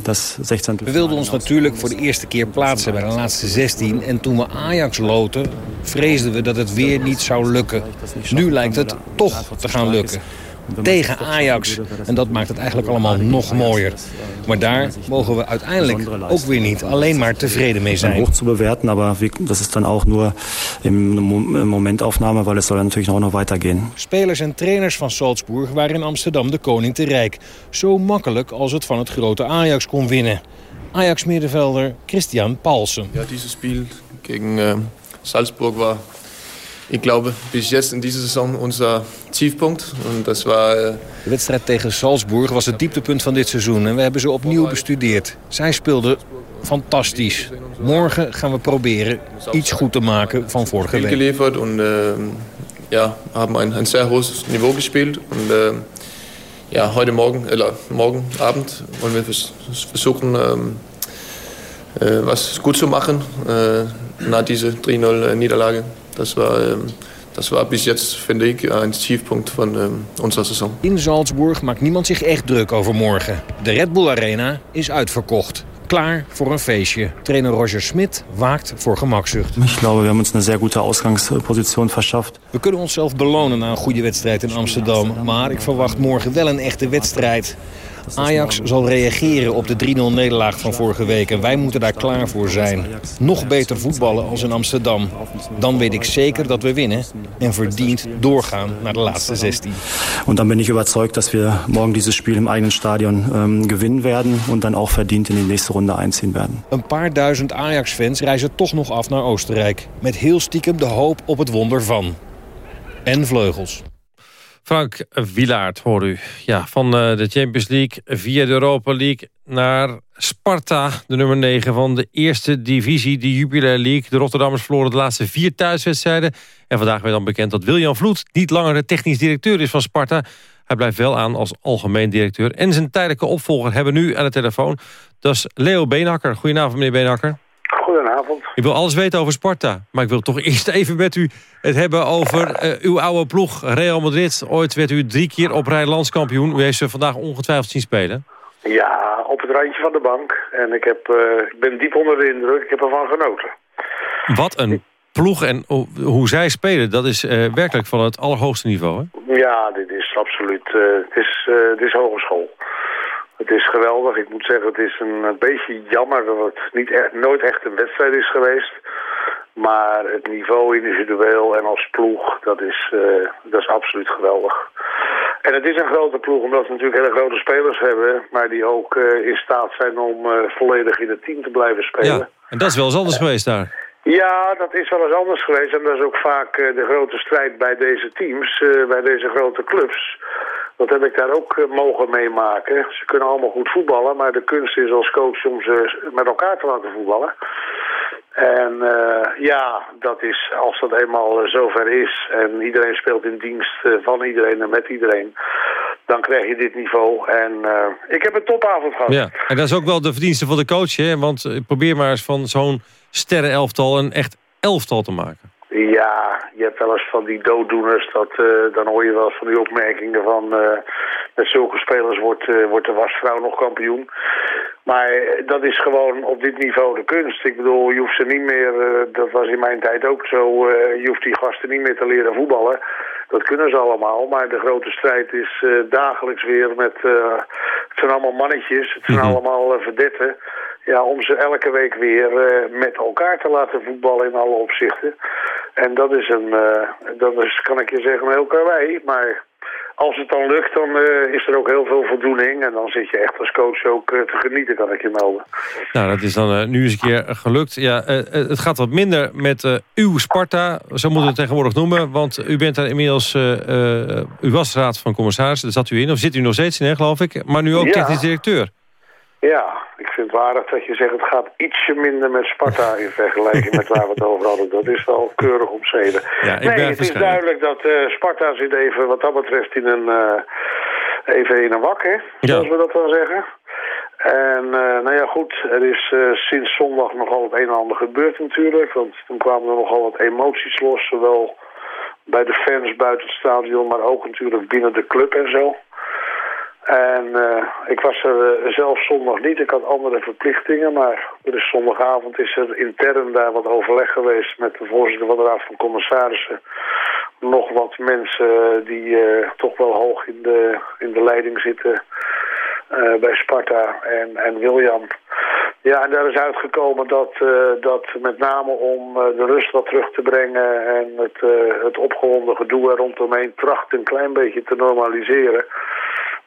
dat 16. We wilden ons natuurlijk voor de eerste keer plaatsen bij de laatste 16. En toen we Ajax loten, vreesden we dat het weer niet zou lukken. Nu lijkt het toch te gaan lukken tegen Ajax. En dat maakt het eigenlijk allemaal nog mooier. Maar daar mogen we uiteindelijk ook weer niet alleen maar tevreden mee zijn. Hoog te bewerten, maar dat is dan ook nur in momentaufname, weil es soll natuurlijk ook nog weitergehen. Spelers en trainers van Salzburg waren in Amsterdam de koning te rijk. Zo makkelijk als het van het grote Ajax kon winnen. Ajax-middenvelder Christian Paulsen. Ja, deze spel tegen uh, Salzburg was ik glaube, bis jetzt in deze seizoen onze Tiefpunkt. Was, uh... De wedstrijd tegen Salzburg was het dieptepunt van dit seizoen. En we hebben ze opnieuw bestudeerd. Zij speelden fantastisch. Morgen gaan we proberen iets goed te maken van vorige week. geleverd en uh, ja, hebben een, een zeer hoog niveau gespeeld. En uh, ja, heute Morgen, oder morgenavond wollen wir versuchen, ähm, äh, was gut zu machen äh, nach dieser 3-0 Niederlage. Das war, ähm, das war bis jetzt, finde ich, ein Tiefpunkt van onze seizoen. In Salzburg maakt niemand zich echt druk over morgen. De Red Bull Arena is uitverkocht. Klaar voor een feestje. Trainer Roger Smit waakt voor gemakzucht. Ik glaube, we hebben ons een zeer goede uitgangspositie verschaft. We kunnen onszelf belonen na een goede wedstrijd in Amsterdam. Maar ik verwacht morgen wel een echte wedstrijd. Ajax zal reageren op de 3-0 nederlaag van vorige week. En wij moeten daar klaar voor zijn. Nog beter voetballen als in Amsterdam. Dan weet ik zeker dat we winnen en verdiend doorgaan naar de laatste 16. En dan ben ik overtuigd dat we morgen dieses Spiel im eigenen Stadion ähm, gewinnen werden. En dan ook verdiend in de nächste ronde einziehen werden. Een paar duizend Ajax-fans reizen toch nog af naar Oostenrijk. Met heel stiekem de hoop op het wonder van. En vleugels. Frank Wilaert hoor u. Ja, van eh, de Champions League via de Europa League naar Sparta, de nummer 9 van de eerste divisie, de Jubilee League. De Rotterdammers verloren de laatste vier thuiswedstrijden. En vandaag werd dan bekend dat William Vloed niet langer de technisch directeur is van Sparta. Hij blijft wel aan als algemeen directeur. En zijn tijdelijke opvolger hebben nu aan de telefoon. Dat is Leo Beenhakker. Goedenavond, meneer Beenhakker. Ik wil alles weten over Sparta. Maar ik wil toch eerst even met u het hebben over uh, uw oude ploeg Real Madrid. Ooit werd u drie keer op rij landskampioen. U heeft ze vandaag ongetwijfeld zien spelen. Ja, op het randje van de bank. En ik, heb, uh, ik ben diep onder de indruk. Ik heb ervan genoten. Wat een ploeg en hoe zij spelen, dat is uh, werkelijk van het allerhoogste niveau, hè? Ja, dit is absoluut... het, is, het is hogeschool. Het is geweldig. Ik moet zeggen, het is een beetje jammer dat het niet echt, nooit echt een wedstrijd is geweest. Maar het niveau individueel en als ploeg, dat is, uh, dat is absoluut geweldig. En het is een grote ploeg omdat we natuurlijk hele grote spelers hebben... maar die ook uh, in staat zijn om uh, volledig in het team te blijven spelen. Ja, en dat is wel eens anders geweest daar. Ja, dat is wel eens anders geweest. En dat is ook vaak de grote strijd bij deze teams, bij deze grote clubs. Dat heb ik daar ook mogen meemaken. Ze kunnen allemaal goed voetballen, maar de kunst is als coach om ze met elkaar te laten voetballen. En uh, ja, dat is, als dat eenmaal uh, zover is en iedereen speelt in dienst van iedereen en met iedereen, dan krijg je dit niveau. En ik heb een topavond gehad. Ja, en dat is ook wel de verdienste van de coach, hè? want probeer maar eens van zo'n sterrenelftal een echt elftal te maken. Ja, je hebt wel eens van die dooddoeners, dat, uh, dan hoor je wel eens van die opmerkingen van... Uh, met zulke spelers wordt, uh, wordt de wasvrouw nog kampioen. Maar dat is gewoon op dit niveau de kunst. Ik bedoel, je hoeft ze niet meer, dat was in mijn tijd ook zo... je hoeft die gasten niet meer te leren voetballen. Dat kunnen ze allemaal, maar de grote strijd is dagelijks weer met... het zijn allemaal mannetjes, het zijn -hmm. allemaal verdetten ja, om ze elke week weer uh, met elkaar te laten voetballen in alle opzichten. En dat is een, uh, dat is, kan ik je zeggen, een heel karwei. Maar als het dan lukt, dan eh, is er ook heel veel voldoening. En dan zit je echt als coach ook eh, te genieten, kan ik je melden. Nou, dat is dan eh, nu eens een keer gelukt. Ja, eh, eh, het gaat wat minder met eh, uw Sparta, zo moeten we het tegenwoordig noemen. Want u bent daar inmiddels, eh, eh, u was raad van commissarissen, daar zat u in. Of zit u nog steeds in, hè, geloof ik. Maar nu ook Ja. technisch directeur. Ja, ik vind het waardig dat je zegt het gaat ietsje minder met Sparta in vergelijking met waar we het over hadden. Dat is wel keurig omschreven. Ja, nee, het is duidelijk dat eh, Sparta zit even wat dat betreft in een, eh, even in een wak, hè, zoals we dat dan zeggen. En eh, nou ja, goed, er is sinds zondag nogal het een en ander gebeurd natuurlijk. Want toen kwamen er nogal wat emoties los, zowel bij de fans buiten het stadion, maar ook natuurlijk binnen de club en zo. En eh, ik was er eh, zelf zondag niet. Ik had andere verplichtingen. Maar is zondagavond is er intern daar wat overleg geweest met de voorzitter van de Raad van Commissarissen. Nog wat mensen eh, die toch wel hoog in de, in de leiding zitten bij Sparta en, en William. Ja, en daar is uitgekomen dat, dat met name om de rust wat terug te brengen en het, het opgewonden gedoe er rondomheen tracht een klein beetje te normaliseren.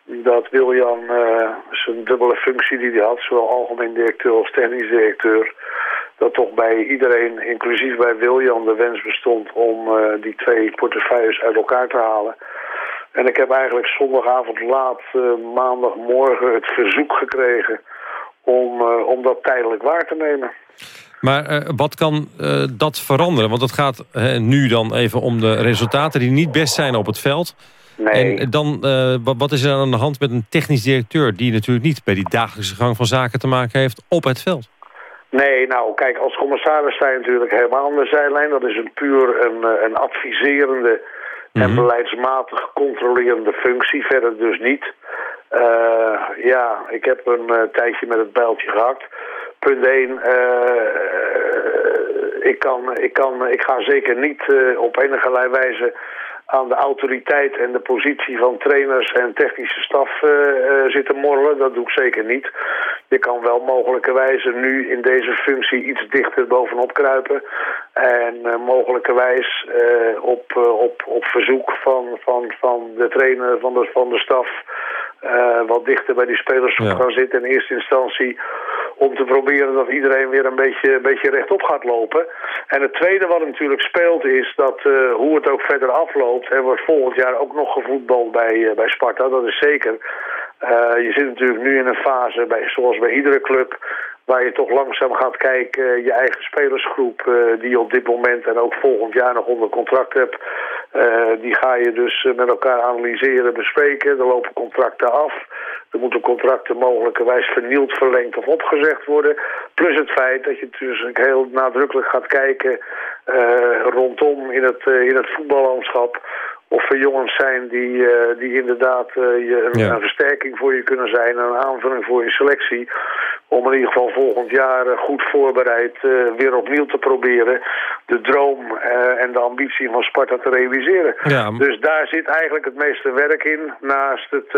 Dat William eh, zijn dubbele functie die hij had, zowel algemeen directeur als technisch directeur, dat toch bij iedereen, inclusief bij William, de wens bestond om eh, die twee portefeuilles uit elkaar te halen. En ik heb eigenlijk zondagavond laat, eh, maandagmorgen, het verzoek gekregen om, om dat tijdelijk waar te nemen. Maar wat kan dat veranderen? Want het gaat nu dan even om de resultaten die niet best zijn op het veld. Nee. En dan, eh, wat, is er aan de hand met een technisch directeur... die natuurlijk niet bij die dagelijkse gang van zaken te maken heeft op het veld? Nee, nou kijk, als commissaris sta je natuurlijk helemaal aan de zijlijn. Dat is een puur een, eh, een adviserende en beleidsmatig controlerende functie. Verder dus niet. Eh, ja, ik heb een eh, tijdje met het bijltje gehakt. Punt 1, ik, kan, ik, kan, ik ga zeker niet eh, op enige wijze aan de autoriteit en de positie van trainers en technische staf eh, eh, zitten morrelen. Dat doe ik zeker niet. Je kan wel mogelijkerwijze nu in deze functie iets dichter bovenop kruipen. En eh, mogelijkerwijs op, op, op verzoek van, van, van de trainer, van de, van de staf... wat dichter bij die spelers gaan zitten in eerste instantie... om te proberen dat iedereen weer een beetje, een beetje rechtop gaat lopen. En het tweede wat natuurlijk speelt is dat eh, hoe het ook verder afloopt... er wordt volgend jaar ook nog gevoetbald bij, eh, bij Sparta, dat is zeker... Eh, je zit natuurlijk nu in een fase, bij, zoals bij iedere club, waar je toch langzaam gaat kijken, eh, je eigen spelersgroep, eh, die je op dit moment en ook volgend jaar nog onder contract hebt, eh, die ga je dus met elkaar analyseren, bespreken. Er lopen contracten af. Er moeten contracten mogelijkerwijs vernield, verlengd of opgezegd worden. Plus het feit dat je dus heel nadrukkelijk gaat kijken rondom in het, in het voetballandschap of er jongens zijn die, eh, die inderdaad eh, je een, Ja. versterking voor je kunnen zijn... en een aanvulling voor je selectie... om in ieder geval volgend jaar eh, goed voorbereid weer opnieuw te proberen... de droom en de ambitie van Sparta te realiseren. Ja. Dus daar zit eigenlijk het meeste werk in... naast het,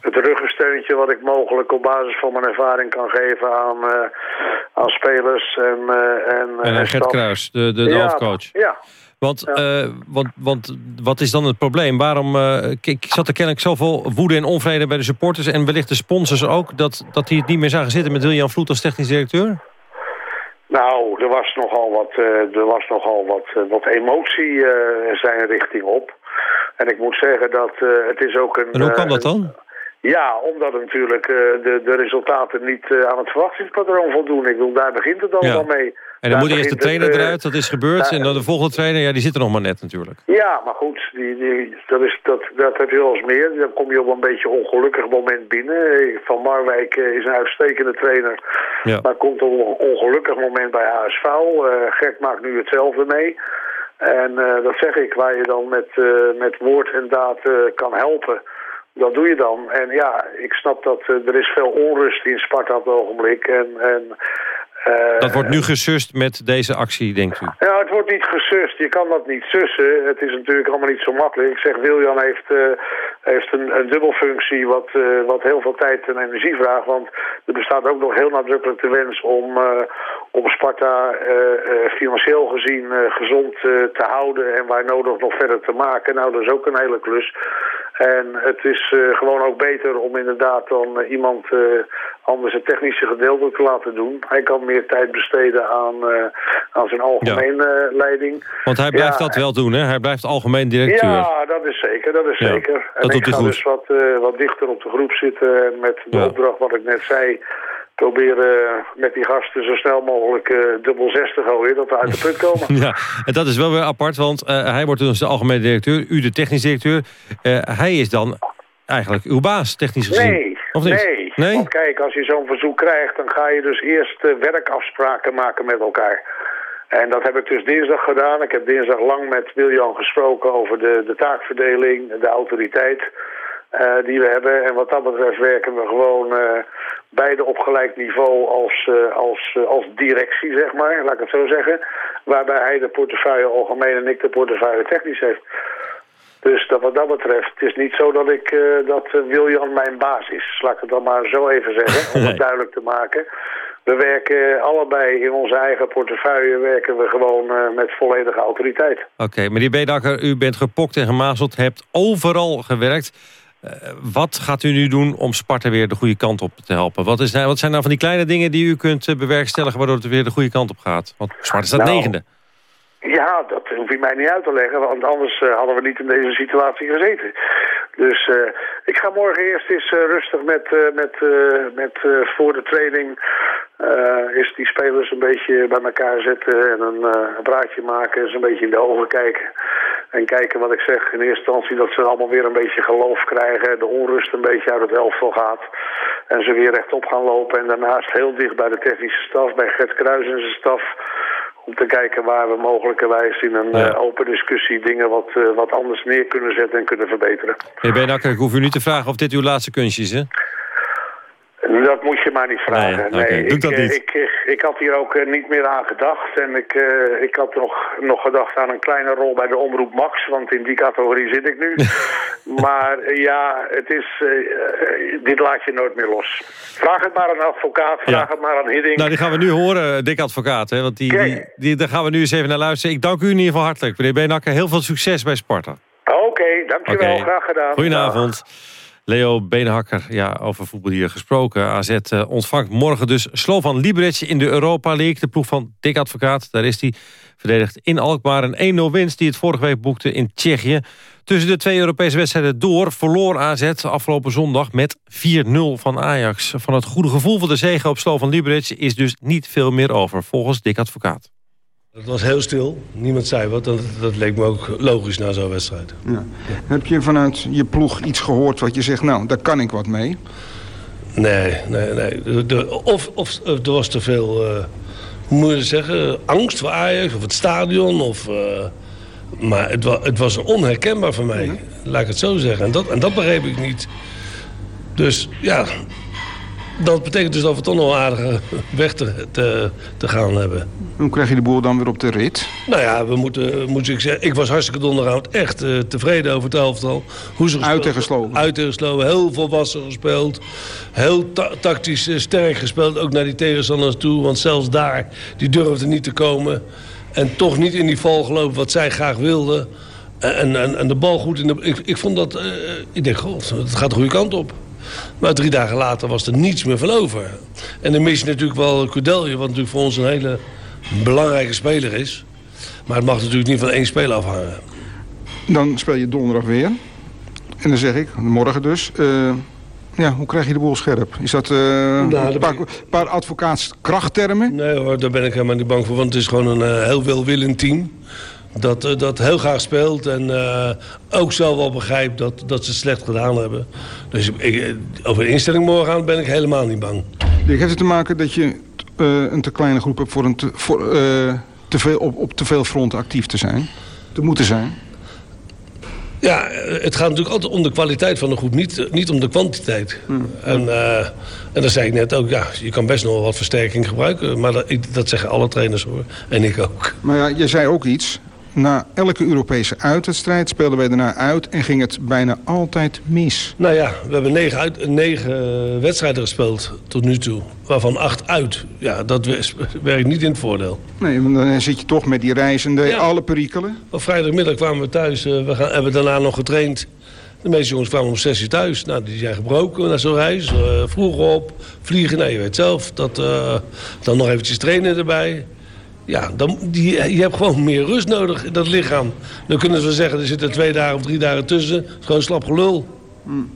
het ruggensteuntje wat ik mogelijk op basis van mijn ervaring kan geven... aan, aan spelers en, en, En en Gert. Kruis, de, de, de Ja, hoofdcoach. Ja, Want, eh, want, want wat is dan het probleem? Waarom eh, ik, zat er kennelijk zoveel woede en onvrede bij de supporters... en wellicht de sponsors ook... dat, dat die het niet meer zagen zitten met William Vloed als technisch directeur? Nou, er was nogal wat, eh, er was nogal wat, wat emotie zijn richting op. En ik moet zeggen dat het is ook een... En hoe kan dat dan? Ja, omdat natuurlijk de, de resultaten niet aan het verwachtingspatroon voldoen. Ik bedoel, daar begint het allemaal Ja. mee. En dan moet eerst de trainer het, eh, eruit, dat is gebeurd. En dan de volgende trainer, ja, die zit er nog maar net natuurlijk. Ja, maar goed, die, die, dat, is, dat, dat heb je wel eens meer. Dan kom je op een beetje ongelukkig moment binnen. Eh, Van Marwijk eh, is een uitstekende trainer. Ja. Maar komt op een ongelukkig moment bij HSV. Gert maakt nu hetzelfde mee. En dat zeg ik, waar je dan met, met woord en daad kan helpen. Dat doe je dan. En ja, ik snap dat er is veel onrust in Sparta op het ogenblik. En, en, Dat wordt nu gesust met deze actie, denkt u? ja, het wordt niet gesust. Je kan dat niet sussen. Het is natuurlijk allemaal niet zo makkelijk. Ik zeg, Wiljan heeft, eh, heeft een, een dubbelfunctie wat, eh, wat heel veel tijd en energie vraagt. Want er bestaat ook nog heel nadrukkelijk de wens om, eh, om Sparta eh, eh, financieel gezien eh, gezond eh, te houden. En waar nodig nog verder te maken. Nou, dat is ook een hele klus. En het is gewoon ook beter om inderdaad dan iemand anders het technische gedeelte te laten doen. Hij kan meer tijd besteden aan, aan zijn algemene ja. leiding. Want hij blijft ja, dat wel doen, hè? Hij blijft algemeen directeur. Ja, dat is zeker, dat is ja, zeker. En ik ga dus wat, wat dichter op de groep zitten en met de opdracht wat ik net zei proberen met die gasten zo snel mogelijk uh, dubbel zes te gooien, dat we uit de put komen. ja, en dat is wel weer apart, want hij wordt dus de algemene directeur, u de technisch directeur. Hij is dan eigenlijk uw baas, technisch gezien. Nee, of niet? nee. Nee? Want kijk, als je zo'n verzoek krijgt, dan ga je dus eerst werkafspraken maken met elkaar. En dat heb ik dus dinsdag gedaan. Ik heb dinsdag lang met Wiljan gesproken over de, de taakverdeling, de autoriteit... Uh, die we hebben. En wat dat betreft werken we gewoon uh, beide op gelijk niveau als, als, als directie, zeg maar. Laat ik het zo zeggen. Waarbij hij de portefeuille algemeen en ik de portefeuille technisch heeft. Dus dat, wat dat betreft, het is niet zo dat ik dat Wiljan mijn baas is. Laat ik het dan maar zo even zeggen, om het duidelijk te maken. We werken allebei in onze eigen portefeuille werken we gewoon uh, met volledige autoriteit. Oké, okay, meneer Bedakker, u bent gepokt en gemazeld, hebt overal gewerkt. Uh, wat gaat u nu doen om Sparta weer de goede kant op te helpen? Wat, is, nou, wat zijn nou van die kleine dingen die u kunt uh, bewerkstelligen... waardoor het weer de goede kant op gaat? Want Sparta staat nou, negende. Ja, dat hoef je mij niet uit te leggen, want anders uh, hadden we niet in deze situatie gezeten. Dus uh, ik ga morgen eerst eens uh, rustig met, met, met voor de training is die spelers een beetje bij elkaar zetten en een, een praatje maken, eens een beetje in de ogen kijken. En kijken wat ik zeg, in eerste instantie dat ze allemaal weer een beetje geloof krijgen, de onrust een beetje uit het elftal gaat. En ze weer rechtop gaan lopen en daarnaast heel dicht bij de technische staf, bij Gert Kruis en zijn staf om te kijken waar we mogelijkerwijs in een ja. uh, open discussie dingen wat, uh, wat anders neer kunnen zetten en kunnen verbeteren. Meneer Benakker, ik hoef u niet te vragen of dit uw laatste kunstje is, hè? Dat moet je maar niet vragen. Nee, okay. nee ik, ik, ik, ik, ik, had hier ook uh, niet meer aan gedacht. En ik, uh, ik had nog, nog gedacht aan een kleine rol bij de Omroep Max. Want in die categorie zit ik nu. maar ja, het is, dit laat je nooit meer los. Vraag het maar aan een advocaat. Vraag ja. het maar aan Hidding. Nou, die gaan we nu horen, Dick Advocaat. Hè, want die, die, die, daar gaan we nu eens even naar luisteren. Ik dank u in ieder geval hartelijk. Meneer Beenakker, heel veel succes bij Sparta. Oké, okay, dankjewel. Graag gedaan. Goedenavond. Leo Beenhakker, ja, over voetbal hier gesproken. AZ uh, ontvangt morgen dus Slovan Liberec in de Europa League. De ploeg van Dick Advocaat, daar is hij. Verdedigd in Alkmaar een 1-0 winst die het vorige week boekte in Tsjechië. Tussen de twee Europese wedstrijden door verloor AZ afgelopen zondag met 4-0 van Ajax. Van het goede gevoel van de zege op Slovan Liberec is dus niet veel meer over, volgens Dick Advocaat. Het was heel stil. Niemand zei wat. Dat, dat leek me ook logisch na zo'n wedstrijd. Ja. Heb je vanuit je ploeg iets gehoord wat je zegt... nou, daar kan ik wat mee? Nee, nee, nee. De, of, of er was te veel, uh, hoe moet je zeggen... angst voor Ajax of het stadion. Of, uh, maar het, wa het was onherkenbaar voor mij. Ja. Laat ik het zo zeggen. En dat, en dat begreep ik niet. Dus ja, dat betekent dus dat we toch nog een aardige weg te, te, te, gaan hebben. Hoe krijg je de boel dan weer op de rit? Nou ja, we moeten, moet ik zeggen, ik was hartstikke donderdagavond echt uh, tevreden over het elftal. Hoe ze uit. Uit heel volwassen gespeeld. Heel ta tactisch uh, sterk gespeeld, ook naar die tegenstanders toe. Want zelfs daar, die durfden niet te komen. En toch niet in die val gelopen wat zij graag wilden. En, en, en de bal goed in de... Ik, ik vond dat... Uh, ik denk, god, het gaat de goede kant op. Maar drie dagen later was er niets meer van over. En dan mis je natuurlijk wel Kudelje, wat natuurlijk voor ons een hele belangrijke speler is. Maar het mag natuurlijk niet van één speler afhangen. Dan speel je donderdag weer. En dan zeg ik, morgen dus... Uh, ja, hoe krijg je de boel scherp? Is dat uh, nou, een paar, ik... paar advocaatskrachttermen? Nee hoor, daar ben ik helemaal niet bang voor. Want het is gewoon een uh, heel welwillend team dat, uh, dat heel graag speelt. En uh, ook zelf wel begrijpt dat, dat ze het slecht gedaan hebben. Dus ik, over de instelling morgen ben ik helemaal niet bang. Heeft het te maken dat je uh, een te kleine groep hebt... Voor een te, voor, te veel, op, op te veel fronten actief te zijn? Te moeten zijn? Ja, het gaat natuurlijk altijd om de kwaliteit van de groep, niet, niet om de kwantiteit. Hmm. En, uh, en dat zei ik net ook, ja, je kan best nog wel wat versterking gebruiken. Maar dat, dat zeggen alle trainers hoor, en ik ook. Maar ja, je zei ook iets, na elke Europese uitwedstrijd speelden wij daarna uit en ging het bijna altijd mis. Nou ja, we hebben negen, uit, negen wedstrijden gespeeld tot nu toe. Waarvan acht uit. Ja, dat werkt niet in het voordeel. Nee, dan zit je toch met die reizende, ja. alle perikelen. Op vrijdagmiddag kwamen we thuis. We gaan, hebben daarna nog getraind De meeste jongens kwamen om 6 uur thuis. Nou, die zijn gebroken na zo'n reis. Uh, vroeg op, vliegen. Nou, je weet zelf. Dat, uh, dan nog eventjes trainen erbij. Ja, dan, die, je hebt gewoon meer rust nodig in dat lichaam. Dan kunnen ze zeggen, er zitten twee dagen of drie dagen tussen. Het is gewoon slap gelul. Hmm.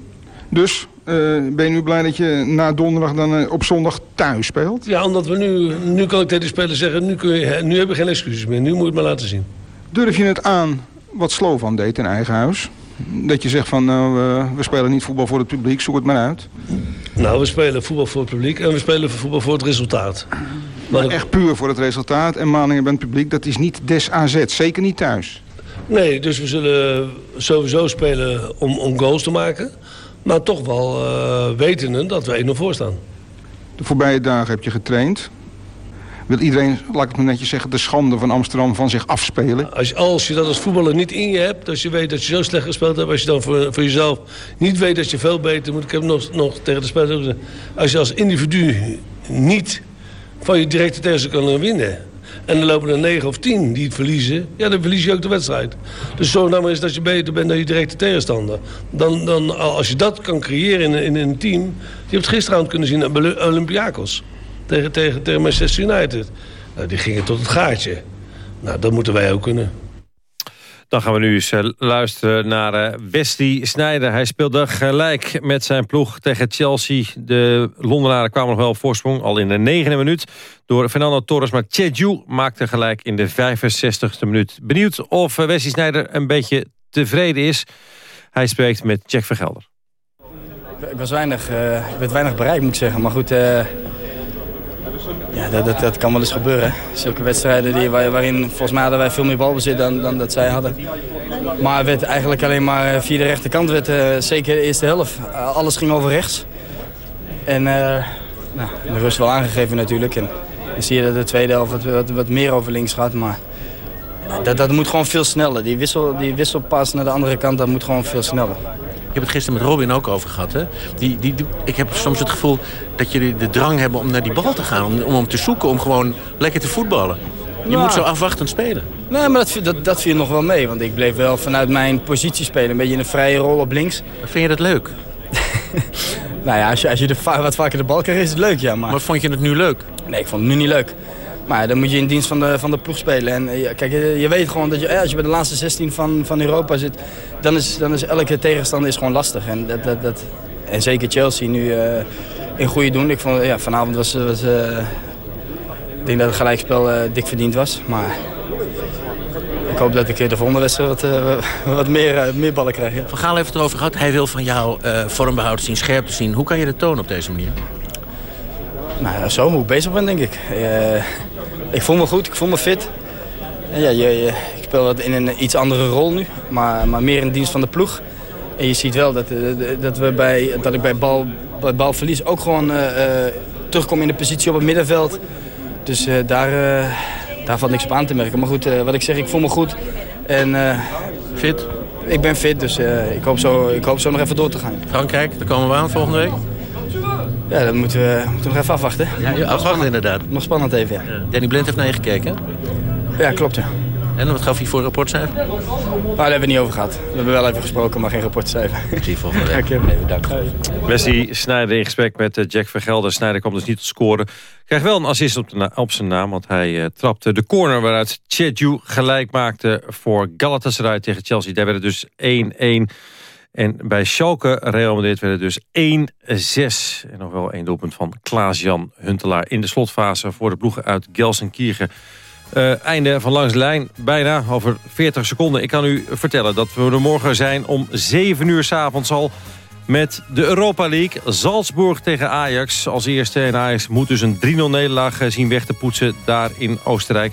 Dus uh, ben je nu blij dat je na donderdag dan op zondag thuis speelt? Ja, omdat we nu... Nu kan ik tegen de spelers zeggen, nu, kun je, nu heb je geen excuses meer. Nu moet je het maar laten zien. Durf je het aan wat Slovan deed in eigen huis? Dat je zegt van, nou, we spelen niet voetbal voor het publiek, zoek het maar uit. Nou, we spelen voetbal voor het publiek en we spelen voetbal voor het resultaat. Maar echt puur voor het resultaat en maningen het publiek, dat is niet des AZ, zeker niet thuis. Nee, dus we zullen sowieso spelen om, om goals te maken. Maar toch wel uh, wetende dat we 1-0 voor staan. De voorbije dagen heb je getraind wil iedereen, laat ik het maar netjes zeggen, de schande van Amsterdam van zich afspelen. Als, als je dat als voetballer niet in je hebt, als je weet dat je zo slecht gespeeld hebt, als je dan voor, voor jezelf niet weet dat je veel beter moet, ik heb nog, nog tegen de spelers gezegd, als je als individu niet van je directe tegenstander kan winnen, en er lopen er 9 of 10 die het verliezen. Ja, dan verlies je ook de wedstrijd. Dus zo nou is dat je beter bent dan je directe tegenstander. Dan, dan, als je dat kan creëren in, in, een team... Je hebt het gisteravond kunnen zien bij Olympiakos tegen, tegen, tegen Manchester United. Nou, die gingen tot het gaatje. Nou, dat moeten wij ook kunnen. Dan gaan we nu eens eh, luisteren naar uh, Wesley Sneijder. Hij speelde gelijk met zijn ploeg tegen Chelsea. De Londenaren kwamen nog wel op voorsprong, al in de negende minuut. Door Fernando Torres, maar Tjeju maakte gelijk in de 65ste minuut. Benieuwd of eh, Wesley Sneijder een beetje tevreden is. Hij spreekt met Jack Vergelder. Ik was weinig, uh, ik werd weinig bereikt, moet ik zeggen. Maar goed, ja, dat, dat, dat, kan wel eens gebeuren. Zulke wedstrijden die, waarin volgens mij hadden wij veel meer balbezit dan, dan dat zij hadden. Maar werd eigenlijk alleen maar via de rechterkant, werd, uh, zeker de eerste helft. Uh, alles ging over rechts. En nou, de rust wel aangegeven natuurlijk. En dan zie je dat de tweede helft wat, wat, wat meer over links gaat. Maar dat, dat moet gewoon veel sneller. Die, wissel, die wisselpas naar de andere kant, dat moet gewoon veel sneller. Ik heb het gisteren met Robin ook over gehad. Hè? Die, die, ik heb soms het gevoel dat je de, drang hebt om naar die bal te gaan. Om, om hem te zoeken, om gewoon lekker te voetballen. Je nou, moet zo afwachtend spelen. Nee, maar dat, dat, dat viel nog wel mee. Want ik bleef wel vanuit mijn positie spelen. Een beetje in een vrije rol op links. Maar vind je dat leuk? nou ja, als je, als je de, wat vaker de bal krijgt, is het leuk, ja. Maar... maar vond je het nu leuk? Nee, ik vond het nu niet leuk. Maar dan moet je in dienst van de, van de ploeg spelen. En eh, kijk, je, je, weet gewoon dat je, eh, als je bij de laatste 16 van, van Europa zit... dan is, dan is elke tegenstander is gewoon lastig. En, dat, dat, dat, en zeker Chelsea nu uh, in goede doen. Ik vond, ja, vanavond was... was uh, ik denk dat het gelijkspel uh, dik verdiend was. Maar ik hoop dat ik de volgende wedstrijd wat, wat meer, meer ballen krijg. Ja. Van Gaal heeft het erover gehad. Hij wil van jou vormbehoud zien, scherpte zien. Hoe kan je dat tonen op deze manier? Nou, zo moet ik bezig ben, denk ik ik voel me goed, ik voel me fit. En ja, je, je, ik speel wat in een iets andere rol nu, maar, maar meer in dienst van de ploeg. En je ziet wel dat, eh, dat, we bij, dat ik bij, bal, bij balverlies ook gewoon uh, terugkom in de positie op het middenveld. Dus uh, daar, uh, daar valt niks op aan te merken. Maar goed, wat ik zeg, ik voel me goed. En, fit? Ik ben fit, dus ik, hoop zo, ik hoop zo nog even door te gaan. Frankrijk, daar komen we aan volgende week? Ja, dat moeten we, moeten we nog even afwachten. Ja, afwachten inderdaad. Nog spannend even, ja. ja. Danny Blind heeft naar je gekeken, Ja, klopt, ja. En wat gaf hij voor rapportcijfer? Nou, daar hebben we niet over gehad. We hebben wel even gesproken, maar geen rapportcijfer. Ik zie je volgende week. Nee, bedankt. Wesley Snijder in gesprek met eh, Jack Vergelder. Snijder komt dus niet tot scoren. Krijgt wel een assist op, de op zijn naam, want hij uh, trapte de corner... waaruit Tjeju gelijk maakte voor Galatasaray tegen Chelsea. Daar werd het dus 1-1... En bij Schalke Real Madrid werd het dus 1-6. En nog wel één doelpunt van Klaas-Jan Huntelaar in de slotfase voor de ploegen uit Gelsenkirchen. Uh, einde van langs de lijn, bijna over 40 seconden. Ik kan u vertellen dat we er morgen zijn om 7 uur s avonds al... met de Europa League. Salzburg tegen Ajax als eerste. En Ajax moet dus een 3-0 nederlaag zien weg te poetsen daar in Oostenrijk.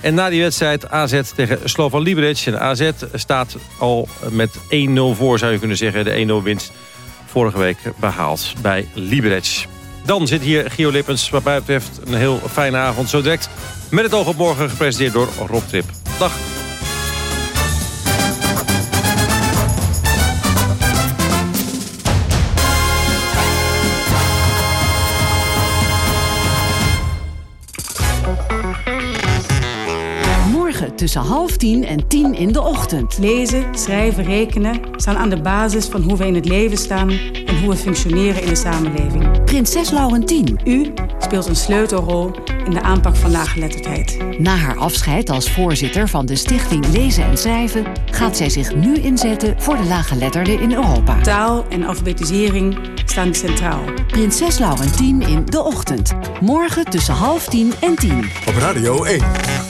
En na die wedstrijd AZ tegen Slovan Liberec. En AZ staat al met 1-0 voor, zou je kunnen zeggen. De 1-0 winst vorige week behaald bij Liberec. Dan zit hier Gio Lippens, wat mij betreft een heel fijne avond. Zo direct met het oog op morgen gepresenteerd door Rob Trip. Dag. Tussen half tien en tien in de ochtend. Lezen, schrijven, rekenen staan aan de basis van hoe we in het leven staan en hoe we functioneren in de samenleving. Prinses Laurentien. U speelt een sleutelrol in de aanpak van laaggeletterdheid. Na haar afscheid als voorzitter van de Stichting Lezen en Schrijven gaat zij zich nu inzetten voor de laaggeletterden in Europa. Taal en alfabetisering staan centraal. Prinses Laurentien in de ochtend. Morgen tussen half tien en tien. Op Radio 1.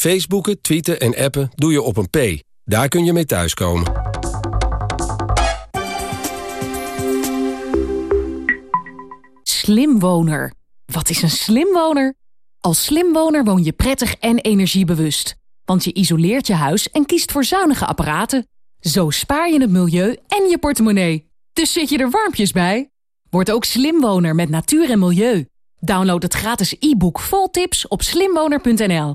Facebooken, tweeten en appen doe je op een P. Daar kun je mee thuiskomen. Slimwoner. Wat is een slimwoner? Als slimwoner woon je prettig en energiebewust. Want je isoleert je huis en kiest voor zuinige apparaten. Zo spaar je het milieu en je portemonnee. Dus zit je er warmpjes bij? Word ook slimwoner met natuur en milieu. Download het gratis e-book vol tips op slimwoner.nl.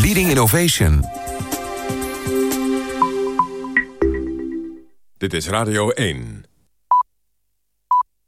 leading innovation. Dit is Radio 1.